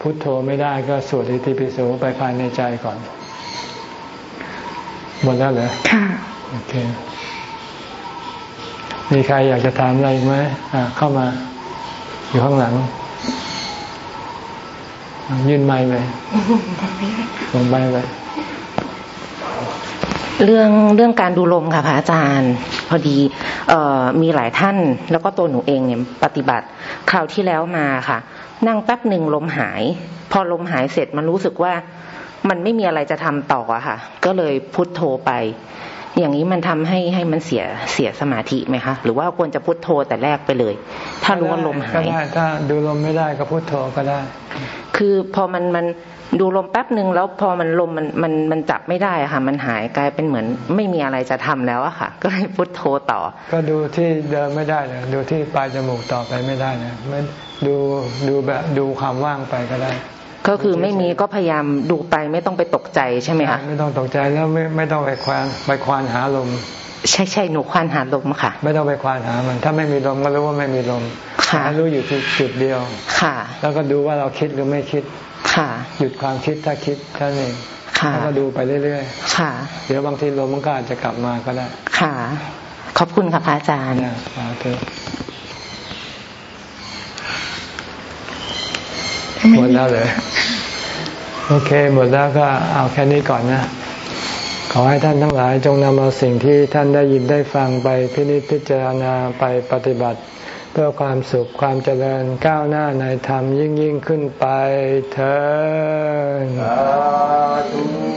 Speaker 1: พุทโธไม่ได้ก็สวดอิติปิโสไปภายในใจก่อน หมดแล้วเหรอ
Speaker 2: ค่ะ
Speaker 1: โอเคมีใครอยากจะถามอะไรไหมอ่าเข้ามา อยู่ข้างหลัง ยื่นไม้ไปส่งไปไป
Speaker 3: เรื่องเรื่องการดูลมค่ะพระอาจารย์พอดีเออมีหลายท่านแล้วก็ตัวหนูเองเนี่ยปฏิบัติคราวที่แล้วมาค่ะ นั่งแป๊บหนึ่งลมหาย พอลมหายเสร็จมันรู้สึกว่ามันไม่มีอะไรจะทำต่ออะค่ะ ก็เลยพุทโธไป อย่างนี้มันทำให้ให้มันเสียเสียสมาธิไหมคะ หรือว่าควรจะพุทโธแต่แรกไปเลย ถ้ารู้ว่าลมหายก็ได้
Speaker 1: ถ้าดูลมไม่ได้ก็พุทโธก็ได้
Speaker 3: คือพอมันมันดูลมแป๊บหนึ่งแล้วพอมันลมมันมันมันจับไม่ได้ค่ะ มันหายกลายเป็นเหมือนไม่มีอะไรจะทำแล้วอะค่ะ ก็เลยพุทโธต่อ
Speaker 1: ก็ดูที่เดินไม่ได้เลยดูที่ปลายจมูกต่อไปไม่ได้นะไม่ดูดูแบบดูความว่างไปก็ได้
Speaker 3: ก็คือไม่มีก็พยายามดูไปไม่ต้องไปตกใจใช่ไหมคะ
Speaker 1: ไม่ต้องตกใจแล้วไม่ไม่ต้องไปควานไปควานหาลม
Speaker 3: ใช่ใช่หนูควานหาลมค่ะ
Speaker 1: ไม่ต้องไปควานหามัน ถ้าไม่มีลมก็รู้ว่าไม่มีลมค่ะรู้อยู่ที่จุดเดียว
Speaker 3: ค่ะ
Speaker 1: แล้วก็ดูว่าเราคิดหรือไม่คิด
Speaker 3: ค่ะ
Speaker 1: หยุดความคิดถ้าคิดแค่นั้นเองค่ะแล้วก็ดูไปเรื่อย
Speaker 3: ๆค่ะ
Speaker 1: เดี๋ยวบางทีลมมันก็อาจจะกลับมาก็ได้
Speaker 3: ค่ะ ขอบคุณค่ะพระอาจารย์
Speaker 1: สาธุ หมดแล้วเลยโอเค หมดแล้วก็เอาแค่นี้ก่อนนะ ขอให้ท่านทั้งหลายจงนำเอาสิ่งที่ท่านได้ยินได้ฟังไปพินิจพิจารณาไปปฏิบัติ เพื่อความสุขความเจริญก้าวหน้าในธรรมยิ่งยิ่งขึ้นไปเถิด